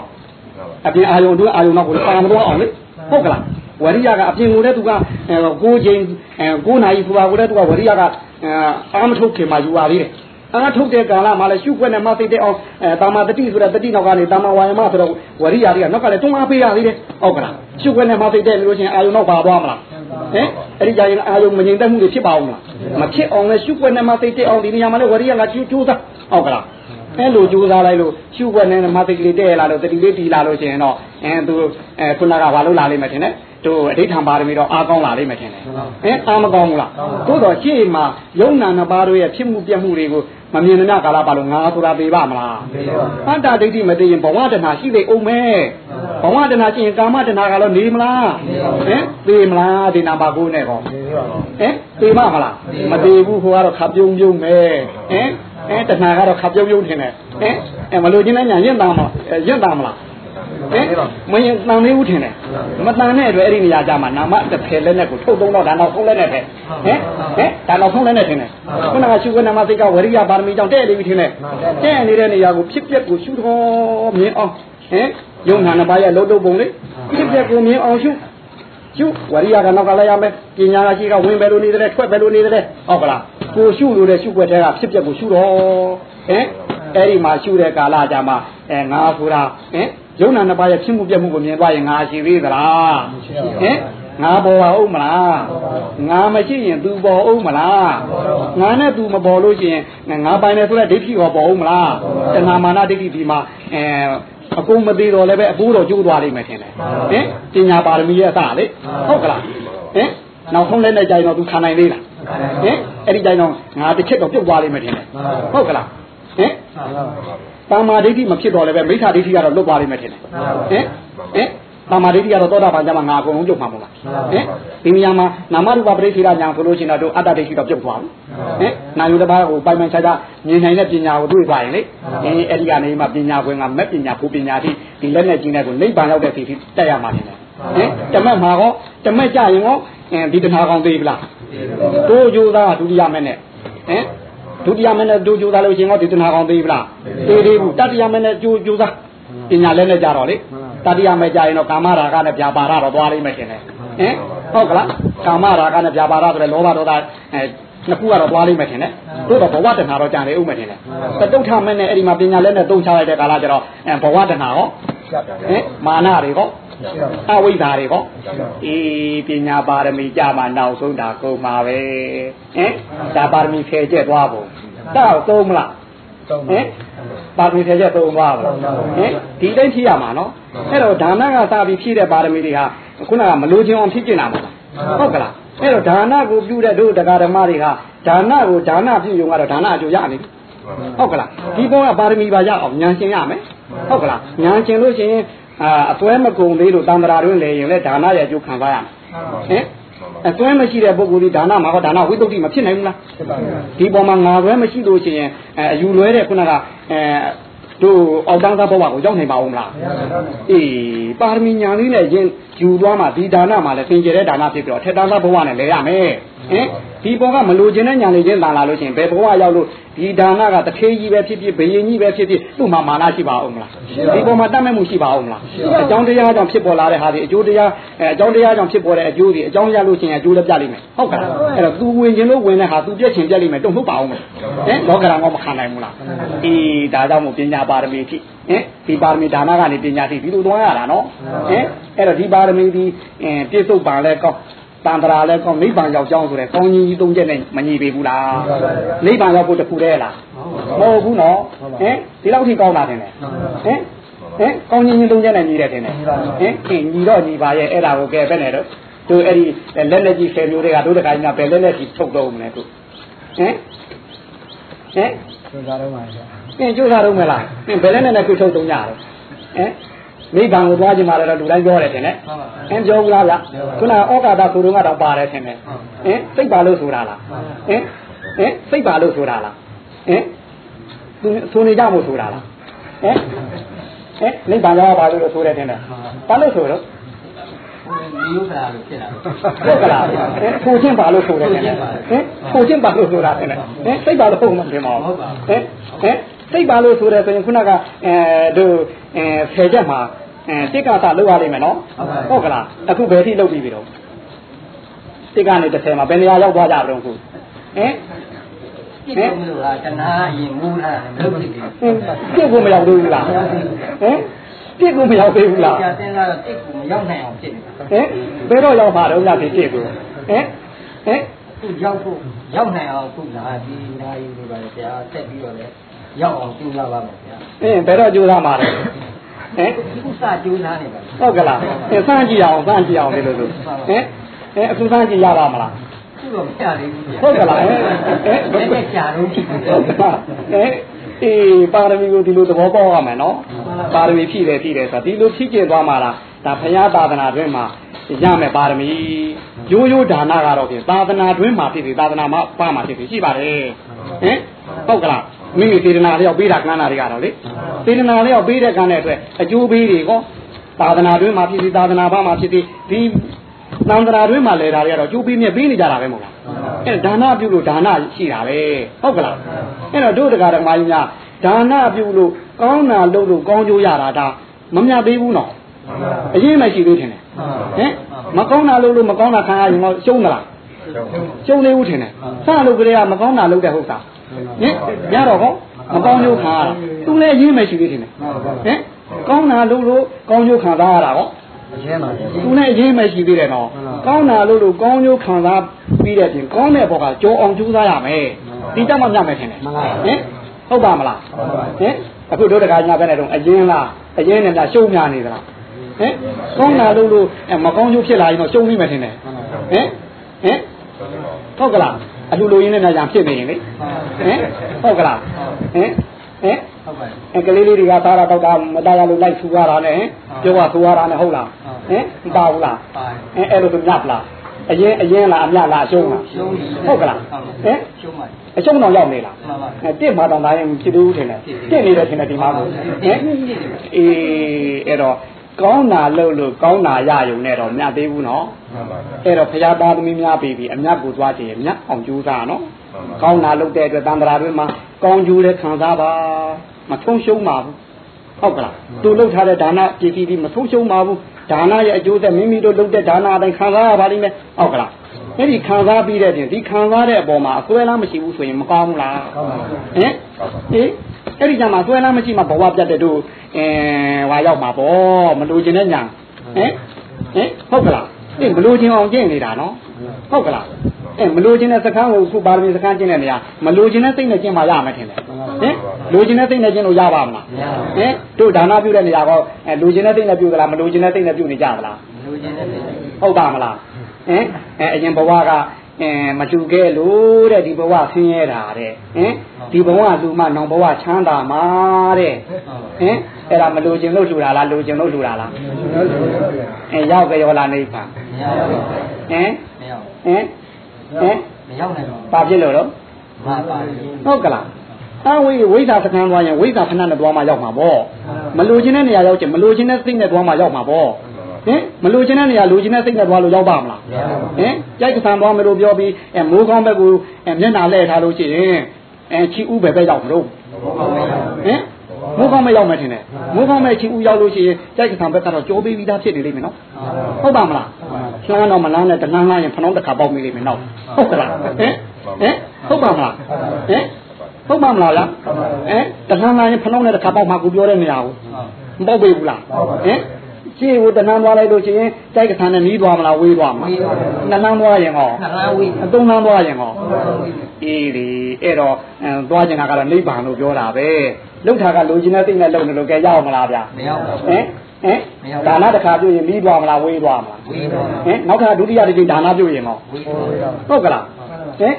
အပြင်အာယုံတို့အာယုံတော့ကိုပါမသွားအောင်လေဟုတ်ကလားဝရိယကအပြင်ကိုလည်းသူကကိုချိန်ကိုနာရီဆိုတာကိုလည်းသူကဝရိယကအာမထုတ်ခင်မှာယူပါသေးတယ်အားထုတ်တဲ့ကာလမှာလည်းရှုွက်နဲ့မသိတဲ့အောင်အဲတာမတတိဆိုတဲ့တတိနောက်ကနေတာမဝါယမဆိုတော့ဝရိယတွေကနောက်ကလည်းတွန်းအားပေးရသေးတယ်ဟုတ်ကလားရှုွက်နဲ့မသိတဲ့လို့ချင်းအာယုံနောက်ပါသွားမလားဟင်အဲ့ဒီကြရင်အာယုံမငြိမ်သက်မှုတွေဖြစ်ပါအောင်မလားမဖြစ်အောင်လည်းရှုွက်နဲ့မသိတဲ့အောင်ဒီနေရာမှာလည်းဝရိယကကျိုးကျိုးသားဟုတ်ကလား အဲ့လိုကြိုးစားလိုက်လို့ရှုွက်နဲ့မသိကလေးတဲ့လာလို့တတိလေးတီလာလို့ချင်းတော့အဲသူအဲခုနကဘာလို့လာလိမ့်မယ်ထင်တယ်တို့အဋိဌံပါရမီတော့အားကောင်းလာလိမ့်မယ်ထင်တယ်ဟင်အားမကောင်းဘူးလားသို့တော့ရှေ့မှာယုံနာနှစ်ပါးတို့ရဲ့ဖြစ်မှုပြမှုတွေကိုမမြင်တဲ့ကာလပါလို့ငါဆိုတာသိပါမလားအတ္တဒိဋ္ဌိမသိရင်ဘဝတဏှာရှိသေးအောင်မဲဘဝတဏှာရှိရင်ကာမတဏှာကတော့နေမလားဟင်သိမလားဒီနာပါကိုနဲ့ကောဟင်သိမမလားမသိဘူးဟိုကတော့ခပ်ပြုံးပြုံးမဲဟင် အဲတဏှာကတော့ခပ်ပြုံးပြုံးထင်တယ်ဟင်အဲမလို့ချင်းနဲ့ညာရင့်တာမလားရင့်တာမလားဟင်မရင်တန်သေးဘူးထင်တယ်မတန်တဲ့အတွက်အဲ့ဒီနေရာကြမှာနာမတစ်ဖယ်လက်နဲ့ကိုထုတ်သုံးတော့ဒါတော့ဖုံးလက်နဲ့ပဲဟင်ဟင်ဒါတော့ဖုံးလက်နဲ့ထင်တယ်ခုနကရှုခနာမစိတ်ကဝရိယပါရမီကြောင့်တဲ့နေပြီထင်တယ်တဲ့နေတဲ့နေရာကိုဖြစ်ပျက်ကိုရှုတော်မြင်အောင်ဟင်ယုံနာနှစ်ပါးရဲ့လုံးလုံးပုံလေးဖြစ်ပျက်ကိုမြင်အောင်ရှု ရှုဝရိယကနောက်ကလည်းရမယ်ပညာကရှိကဝင်ပဲလို့နေတယ်ထွက်ပဲလို့နေတယ်ဟုတ်ကလားကိုရှုလို့တဲ့ရှုွက်တဲ့ကဖြစ်ပျက်ကိုရှုတော်ဟင်အဲ့ဒီမှာရှုတဲ့ကာလကြမှာအဲငါဆိုတာဟင်ယုံနာနှစ်ပါးရဲ့ဖြစ်မှုပြမှုကိုမြင်သွားရင်ငါရှိသေးသလားဟင်ငါပေါ်ပါဦးမလားငါမရှိရင် तू ပေါ်ဦးမလားငါနဲ့ तू မပေါ်လို့ရှိရင်ငါပိုင်တယ်ဆိုတဲ့ဒိဋ္ဌိဟောပေါ်ဦးမလားတဏမာနဒိဋ္ဌိဒီမှာအဲ အကုန်မသေးတော့လည်းပဲအပိုးတော်ကျိုးသွားလိမ့်မယ်ထင်တယ်ဟင်ပညာပါရမီရဲ့အစလေဟုတ်ကလားဟင်နောက်ဆုံးလည်းနဲ့ကြိုင်တော့ तू ခံနိုင်သေးလားဟင်အဲ့ဒီကြိုင်တော့ငါတစ်ချက်တော့ပြုတ်သွားလိမ့်မယ်ထင်တယ်ဟုတ်ကလားဟင်တာမာဒိဋ္ဌိမဖြစ်တော့လည်းပဲမိစ္ဆာဒိဋ္ဌိကတော့လွတ်သွားလိမ့်မယ်ထင်တယ်ဟင်ဟင် တာမာဒိဋ္ဌိကတော့သောတာပန်ကျမှငါအကုန်လုံးပြုတ်မှာမဟုတ်လားဟင်ဒီနေရာမှာနာမရူပပရိစ္ဆေဒညာဆိုလို့ရှိရင်တော့အတ္တဒိဋ္ဌိတော့ပြုတ်သွားပြီဟင်နာယုတပါးကိုပိုင်ပိုင်ခြားခြားမြင်နိုင်တဲ့ပညာကိုတွေ့သွားရင်လေအင်းအဲ့ဒီကနေမှပညာခွင့်ကမက်ပညာဘုပညာတိဒီလက်နဲ့ကြီးနေဆိုနိဗ္ဗာန်ရောက်တဲ့စီတိတက်ရမှာနေတယ်ဟင်တမက်မှာကောတမက်ကြရင်ကောဒီတဏှာကောင်သေးပြီလားတို့ကြိုးသားဒုတိယမဲ့နဲ့ဟင်ဒုတိယမနဲ့ဒုကြိုးစားလို့ရှင်ဟောဒီတဏှာကောင်သေးပြီလားသေးသေးဘူးတတိယမနဲ့ကြိုးကြိုးစားပညာလည်းနဲ့ကြတော့လေ တတိယမကြရင်တော့ကာမရာဂနဲ့ဗျာပါဒတော့သွားလိမ့်မယ်ရှင်လေဟင်ဟုတ်ကလားကာမရာဂနဲ့ဗျာပါဒဆိုတဲ့လောဘဒေါသအဲနှစ်ခုကတော့သွားလိမ့်မယ်ထင်တယ်တို့တော့ဘဝတဏှာတော့ကြံနေဦးမယ်ထင်တယ်တတုထမနဲ့အဲ့ဒီမှာပညာလည်းနဲ့တုံးချလိုက်တဲ့ကာလကျတော့ဘဝတဏှာဟောဟင်မာနတွေဟောအဝိဇ္ဇာတွေဟောအေးပညာပါရမီကြမှာနောက်ဆုံးတာကုန်ပါပဲဟင်ဒါပါရမီဖြည့်ကျက်သွားဖို့တော့သုံးမလား ဟင်ပါရမီဖြည့်ကျက်သုံးသွားပါဟင်ဒီတိုင်းဖြည့်ရမှာနော်အဲ့တော့ဒါနကစပြီးဖြည့်တဲ့ပါရမီတွေဟာခုနကမလိုချင်အောင်ဖြည့်ကျင်တာမဟုတ်လားဟုတ်ကလားအဲ့တော့ဒါနကိုပြုတဲ့တို့တရားဓမ္မတွေကဒါနကိုဒါနပြုရုံကတော့ဒါနအကျိုးရနေပြီဟုတ်ကလားဒီဘုံကပါရမီပါရအောင်ဉာဏ်ရှင်ရမယ်ဟုတ်ကလားဉာဏ်ရှင်လို့ရှိရင်အာအသွဲမကုံသေးလို့တံ္ဍရာတွင်လေရင်လည်းဒါနရဲ့အကျိုးခံစားရမယ်ဟင် အသွဲမရှိတဲ့ပုဂ္ဂိုလ်ဒီဒါနမှာဟောဒါနဝိသုဒ္ဓိမဖြစ်နိုင်ဘူးလားဒီပေါ်မှာငါသွဲမရှိလို့ရှိရင်အယူလွဲတဲ့ခုနကအဲတို့အောက်တန်းသားဘဝကိုရောက်နိုင်ပါဦးမလားအေးပါရမီညာလေးနဲ့ရင်ယူသွားမှဒီဒါနမှာလည်းသင်ကျတဲ့ဒါနဖြစ်ပြီးတော့ထက်တန်းသားဘဝနဲ့လဲရမယ်ဟင်ဒီပေါ်ကမလိုချင်တဲ့ညာနေချင်းလာလာလို့ရှိရင်ဘယ်ဘဝရောက်လို့ဒီဒါနကတထေးကြီးပဲဖြစ်ဖြစ်ဘယင်ကြီးပဲဖြစ်ဖြစ်သူ့မှာမာနရှိပါအောင်မလားဒီပေါ်မှာတတ်မဲ့မှုရှိပါအောင်မလားအကြောင်းတရားကြောင့်ဖြစ်ပေါ်လာတဲ့ဟာဒီအကျိုးတရားအဲအကြောင်းတရားကြောင့်ဖြစ်ပေါ်တဲ့အကျိုးဒီအကြောင်းရလို့ရှိရင်အကျိုးလည်းပြလိမ့်မယ်ဟုတ်ကဲ့အဲ့တော့သူဝင်ခြင်းလို့ဝင်တဲ့ဟာသူပြည့်ချင်ပြက်လိမ့်မယ်တုံ့ဟုတ်ပါအောင်မလားဟင်လောကရံကမခံနိုင်ဘူးလားအေးဒါကြောင့်မို့ပညာပါရမီဖြစ်ဟင်ဒီပါရမီဒါနကနေပညာသိဒီလိုသွားရတာနော်ဟင်အဲ့တော့ဒီပါရမီဒီပြည့်စုံပါလဲကောင်းတန်တရာလဲကောင်းနိဗ္ဗာန်ရောက်ကြောင်းဆိုတဲ့ကောင်းကြီးကြီးသုံးချက်နဲ့မညီပေဘူးလားနိဗ္ဗာန်ရောက်ဖို့တခုတည်းလားမဟုတ်ဘူးနော်ဟင်ဒီလောက်ထိကောင်းတာတင်တယ်ဟင်ဟင်ကောင်းကြီးကြီးသုံးချက်နဲ့ညီတယ်တင်တယ်ဟင်ခင်ညီတော့ညီပါရဲ့အဲ့ဒါကိုကဲပဲ့နေတော့တို့အဲ့ဒီလက်လက်ကြီးဆယ်မျိုးတွေကတို့တခါကြီးကဘယ်လက်လက်ကြီးထုတ်တော့မလဲတို့ဟင်ဟင်ကျိုးစားတော့မှာဗျာ သင်ကြိုးစားတော့မလားသင်ဘယ်နဲ့နဲ့ခုထုတ်တုံးကြတယ်ဟမ်မိဘံကိုသွားကြမှာတော့လူတိုင်းပြောတယ်ထင်တယ်ဟင်ပြောဘူးလားဗျခုနဩကာသကိုရုံးကတော့ပါတယ်ထင်တယ်ဟင်စိတ်ပါလို့ဆိုတာလားဟင်ဟင်စိတ်ပါလို့ဆိုတာလားဟင်သူဆိုနေကြမို့ဆိုတာလားဟင်ဟင်မိဘံရောက်ပါလို့ဆိုတယ်ထင်တယ်ဘာလို့ဆိုတော့ဒီဥစ္စာလို့ဖြစ်တာဟုတ်ကလားဟင်ကိုချင်းပါလို့ဆိုတယ်ထင်တယ်ဟင်ကိုချင်းပါလို့ဆိုတာထင်တယ်ဟင်စိတ်ပါလို့ဟုတ်မှမပြောပါဘူးဟင်ဟင် စိတ်ပါလို့ဆိုတယ်ဆိုရင်ခုနကအဲတို့အဲဆယ်ချက်မှာအဲတိက္ကသလောက်ရလိမ့်မယ်နော်ဟုတ်ကလားအခုဘယ်ထိလောက်ပြီးပြီတော့တိက္ကနဲ့30မှာဘယ်နေရာရောက်သွားကြမလို့ခုဟင်ပြစ်ကုန်လို့လားတဏှာရင်မူးလာတယ်မလုပ်ဖြစ်ဘူးဟင်ပြစ်ကိုမရောက်သေးဘူးလားဟင်ပြစ်ကိုမရောက်သေးဘူးလားကြာတင်းလာတော့တိတ်ကိုမရောက်နိုင်အောင်ဖြစ်နေတာဟင်ဘယ်တော့ရောက်မှာတော့ညပြစ်ပြစ်ကိုဟင်ဟင်သူရောက်ဖို့ရောက်နိုင်အောင်ခုလာဒီနာရီလိုပါလေဆရာဆက်ပြီးတော့လေ ရောက်အောင်ကျူလာပါမယ်ဗျာအင်းဘယ်တော့ကြိုးစားမှာလဲဟင်ခုစကျူလာနေပါဟုတ်ကလားအင်းစမ်းကြည့်အောင်စမ်းကြည့်အောင်လေလို့ဆိုဟင်ဟင်အခုစမ်းကြည့်ရပါမလားခုတော့မရသေးဘူးဗျာဟုတ်ကလားဟင်ဟင်ဘယ်နဲ့ကြာတော့ဖြစ်တယ်ဟုတ်ကလားဟင်အေးပါရမီကိုဒီလိုသဘောပေါက်ရမယ်နော်ပါရမီဖြည့်တယ်ဖြည့်တယ်ဆိုတာဒီလိုဖြည့်ကျင်သွားမှာလားဒါဘုရားသာသနာတွင်မှာရမယ်ပါရမီရိုးရိုးဒါနကတော့ဖြင့်သာသနာတွင်မှာဖြစ်ပြီသာသနာမှာပါမှာဖြစ်ပြီရှိပါတယ်ဟင်ဟုတ်ကလား မိမိစေတနာလျောက်ပေးတာကဏ္ဍတွေကတော့လေစေတနာလျောက်ပေးတဲ့ကဏ္ဍအတွက်အကျိုးပေးတွေကောသာသနာတွင်မှာဖြစ်ပြီသာသနာပါမှာဖြစ်ပြီဒီသံဃာတွင်မှာလဲတာတွေကတော့ကျိုးပေးမြက်ပေးနေကြတာပဲမဟုတ်လားအဲဒါနပြုလို့ဒါနရှိတာပဲဟုတ်ကလားအဲ့တော့တို့တရားဓမ္မကြီးများဒါနပြုလို့ကောင်းတာလုပ်လို့ကောင်းကျိုးရတာဒါမမြတ်သေးဘူးနော်အရင်မရှိသေးတယ်ဟင်မကောင်းတာလုပ်လို့မကောင်းတာခံရရင်တော့ရှုံးမလားရှုံးနေဦးထင်တယ်စလုပ်ကြတဲ့ကမကောင်းတာလုပ်တဲ့ဟုတ်တာ ဟင်ရတော့ကောမကောင်းကျိုးခံရတာသူလည်းအရင်မရှိသေးတယ်ဟင်ကောင်းတာလုပ်လို့ကောင်းကျိုးခံစားရတာကောအရင်ပါသူနဲ့အရင်မရှိသေးတယ်နော်ကောင်းတာလို့လို့ကောင်းကျိုးခံစားပြီးတဲ့ပြင်ကောင်းတဲ့ဘောကကြောအောင်ကျိုးစားရမယ်ဒီကြမှာမြတ်မယ်ထင်တယ်ဟင်ဟုတ်ပါမလားဟင်အခုတို့တကားညာပဲနဲ့တော့အရင်လားအရင်နဲ့များရှုံးများနေသလားဟင်ကောင်းတာလို့လို့မကောင်းကျိုးဖြစ်လာရင်တော့ရှုံးနေမယ်ထင်တယ်ဟင်ဟင်ဟုတ်ကလား အလူလိုရင်းနဲ့ညာဖြစ်နေရင်လေဟင်ဟုတ်ကလားဟင်ဟင်ဟုတ်ပါအဲကလေးလေးတွေကသားတာတောက်တာမသားရလို့လိုက်ဆူရတာနဲ့ပြောကဆူရတာနဲ့ဟုတ်လားဟင်မပါဘူးလားပါအဲအဲ့လိုသူမြတ်လားအရင်အရင်လားအမြတ်လားအရှုံးလားရှုံးပြီဟုတ်ကလားဟင်ရှုံးပါအရှုံးတော့ရောက်နေလားမှန်ပါအဲတစ်မှာတော့ဒါရင်ဖြစ်သေးဘူးထင်တယ်တစ်နေတယ်ထင်တယ်ဒီမှာကိုဟင်အေးအဲ့တော့ ကောင်းတာလို့လို့ကောင်းတာရယုံနဲ့တော့မြတ်သေးဘူးနော်အဲ့တော့ဖရာသားသမီးများပြီပြီအမြတ်ကိုသွားကြည့်ရမြတ်အောင်ကြိုးစားနော်ကောင်းတာလုပ်တဲ့အတွက်တန်ត្រာတွေမှာကောင်းကျိုးလည်းခံစားပါမထုံးရှုံးပါဘူးဟုတ်ကလားသူလှုပ်ထားတဲ့ဒါနပစ္စည်းဒီမဆုံးရှုံးပါဘူးဒါနရဲ့အကျိုးသက်မိမိတို့လုပ်တဲ့ဒါနအတိုင်းခံစားရပါလိမ့်မယ်ဟုတ်ကလားအဲ့ဒီခံစားပြီးတဲ့ပြင်ဒီခံစားတဲ့အပေါ်မှာအစွဲလားမရှိဘူးဆိုရင်မကောင်းဘူးလားဟင်ဟေး အဲ့ဒီကြမှာအစွဲလားမရှိမှဘဝပြတ်တဲ့တို့အဲဟွာရောက်မှာပေါ့မလိုချင်တဲ့ညာဟင်ဟင်ဟုတ်ကလားအေးမလိုချင်အောင်ကျင့်နေတာနော်ဟုတ်ကလားအဲမလိုချင်တဲ့စကန်းကိုခုပါရမီစကန်းကျင့်တဲ့နေရာမလိုချင်တဲ့စိတ်နဲ့ကျင့်မှရမယ်ထင်တယ်ဟင်လိုချင်တဲ့စိတ်နဲ့ကျင့်လို့ရပါမလားဟင်တို့ဒါနပြုတဲ့နေရာကောအဲလူချင်းတဲ့သိမ့်နဲ့ပြုသလားမလူချင်းတဲ့သိမ့်နဲ့ပြုနေကြသလားလူချင်းတဲ့ဟုတ်ပါမလားဟင်အဲအရင်ဘဝက အဲမတူခဲ့လို့တဲ့ဒီဘဝဆင်းရဲတာတဲ့ဟင်ဒီဘဝလူမနောင်ဘဝချမ်းသာမှာတဲ့ဟင်အဲ့ဒါမလူချင်းလို့လှူတာလားလူချင်းလို့လှူတာလားအဲရောက်ကြရောလားနိဗ္ဗာန်မရဘူးဟင်မရဘူးဟင်ဟင်မရောက်နိုင်တော့ဘာဖြစ်လို့တော့မပါဘူးဟုတ်ကလားအဝိဝိဇ္ဇာစကံသွားရင်ဝိဇ္ဇာခဏနဲ့သွားမှရောက်မှာပေါ့မလူချင်းတဲ့နေရာရောက်ချင်မလူချင်းတဲ့စိတ်နဲ့သွားမှရောက်မှာပေါ့ ဟင်မလိုချင်တဲ့နေရာလိုချင်တဲ့စိတ်နဲ့သွားလို့ရောက်ပါမလားဟင်ကြိုက်ကဆန်သွားမလို့ပြောပြီးအဲမိုးကောင်းဘက်ကိုအဲမျက်နှာလဲထားလို့ရှိရင်အဲချီဥပဲပဲရောက်မလို့ဟင်မိုးကောင်းမဲ့ရောက်မယ်ထင်တယ်မိုးကောင်းမဲ့ချီဥရောက်လို့ရှိရင်ကြိုက်ကဆန်ဘက်ကတော့ကြောပေးပြီးသားဖြစ်နေလိမ့်မယ်နော်ဟုတ်ပါမလားလှမ်းတော့မလန်းနဲ့တလန်းလန်းရင်ဖနှောင်းတစ်ခါပေါက်မိလိမ့်မယ်နော်ဟုတ်ကလားဟင်ဟင်ဟုတ်ပါမလားဟင်ဟုတ်ပါမလားလားဟမ်တဏှာလာရင်ဖနှောင်းနဲ့တစ်ခါပေါက်မှကိုပြောတဲ့နေရာကိုမပေါက်ပေဘူးလားဟမ် ရှင်းကိုတဏှာသွားလိုက်လို့ရှိရင်တိုက်ကဆန်းနဲ့နီးသွားမလားဝေးသွားမလားနှစ်နှမ်းသွားရင်ဟောနှစ်လမ်းဝေးအသုံးနှမ်းသွားရင်ဟောအေးလေအဲ့တော့အဲသွားကျင်တာကတော့နိဗ္ဗာန်လို့ပြောတာပဲလှုပ်တာကလိုချင်တဲ့စိတ်နဲ့လှုပ်နေလို့ကြရအောင်မလားဗျာမရောက်ပါဟင်ဟင်ဒါနတစ်ခါပြုရင်နီးသွားမလားဝေးသွားမလားဝေးတော့ဟင်နောက်ထပ်ဒုတိယတစ်ကြိမ်ဒါနပြုရင်ဟောဝေးတော့ဟုတ်ကလားဟင်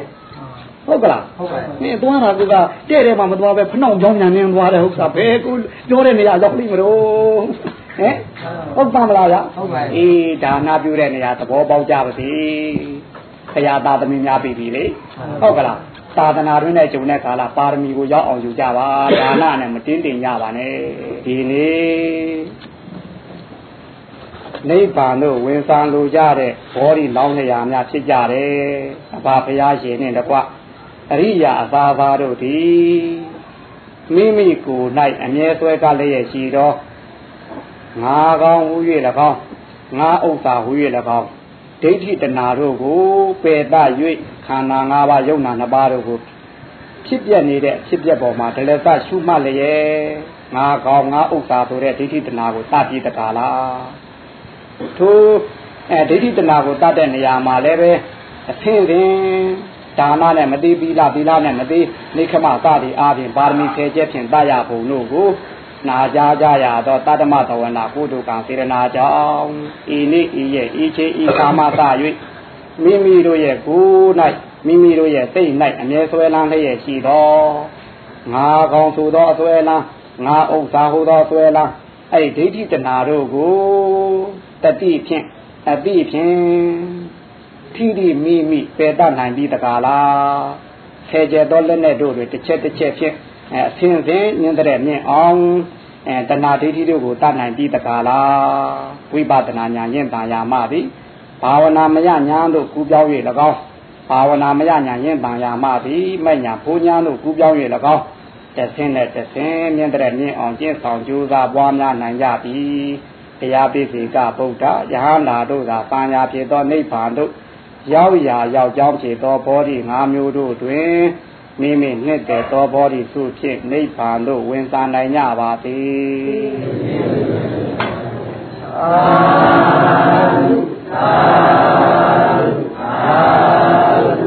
ဟုတ်ကလားဟုတ်ပါဘူးနင်သွားတာကတဲ့တယ်မှမသွားပဲဖနှောင်ကြောင်းညာနေသွားတယ်ဟုတ်စားဘယ်ကိုပြောတဲ့နေရာရောက်လိမ့်မလို့ ဟင်ဟုတ်ပါမလားဗျာဟုတ်ပါဘူးအေးဒါနာပြုတဲ့နေရာသဘောပေါက်ကြပါစေခရာသာသမီများပြီပြီလေဟုတ်ကလားသာသနာတွင်နဲ့ဂျုံတဲ့ကာလပါရမီကိုရောက်အောင်ယူကြပါဒါနနဲ့မတင်းတင်ကြပါနဲ့ဒီနေ့နိဗ္ဗာန်တို့ဝင်စားလိုကြတဲ့ဘောဓိလောင်းနေရာများဖြစ်ကြတယ်အဘဘုရားရှင်နဲ့တကွအရိယာအသာသာတို့သည်မိမိကိုယ်၌အမြဲဆွဲကလည်းရဲ့ရှိသော ငါကောင်းဟူ၍၎င်းငါဥစ္စာဟူ၍၎င်းဒိဋ္ဌိတဏှာတို့ကိုပယ်တ၍ခန္ဓာ၅ပါးယုံနာ၅ပါးတို့ကိုဖြစ်ပြနေတဲ့ဖြစ်ပြပေါ်မှာဒလသရှုမှတ်လျက်ငါကောင်းငါဥစ္စာဆိုတဲ့ဒိဋ္ဌိတဏှာကိုစပြတကားလားထိုအဲဒိဋ္ဌိတဏှာကိုတတ်တဲ့နေရာမှာလည်းပဲအသင်းတင်ဒါနနဲ့မသိသီလသီလနဲ့မသိနိခမသတိအားဖြင့်ပါရမီဆယ်ချက်ဖြင့်တတ်ရပုံတို့ကို နာကြကြရသောတတ္တမသဝနာကုတုကံစေရနာကြောင့်ဤနေ့ဤရဲ့ဤချေဤကာမသ၍မိမိတို့ရဲ့ကိုယ်၌မိမိတို့ရဲ့စိတ်၌အမြဲဆွဲလန်းလျက်ရှိသောငါကောင်ဆိုသောအဆွဲလန်းငါဥစ္စာဟူသောဆွဲလန်းအဲ့ဒီဒိဋ္ဌိတဏှာတို့ကိုတတိဖြင့်အတိဖြင့်ထိတိမိမိပယ်တတ်နိုင်ပြီးတကားလားဆယ်ကျက်သောလက်နဲ့တို့တွေတစ်ချက်တစ်ချက်ဖြင့် အဲအစဉ်စဉ်ညင်းတဲ့မြင့်အောင်အဲတဏှာဒိဋ္ဌိတို့ကိုတတ်နိုင်ပြီးတကားလားဝိပဿနာဉာဏ်ရင်တန်ရာမသည်ဘာဝနာမယညာတို့ကူပြောင်း၍၎င်းဘာဝနာမယညာရင်တန်ရာမသည်မဲ့ညာဘုံညာတို့ကူပြောင်း၍၎င်းတဆင်းနဲ့တဆင်းမြင့်တဲ့မြင့်အောင်ကျင့်ဆောင်ကြိုးစားပွားများနိုင်ကြပြီတရားပိစိကဗုဒ္ဓယဟန္တာတို့သာပညာဖြစ်သောနိဗ္ဗာန်တို့ရောက်ရာရောက်ကြောင်းဖြစ်သောဘောဓိ၅မျိုးတို့တွင် မိမိနှစ်တဲ့သောဘောဓိစုဖြင့်နိဗ္ဗာန်သို့ဝင်စားနိုင်ကြပါသည်သာသာသာ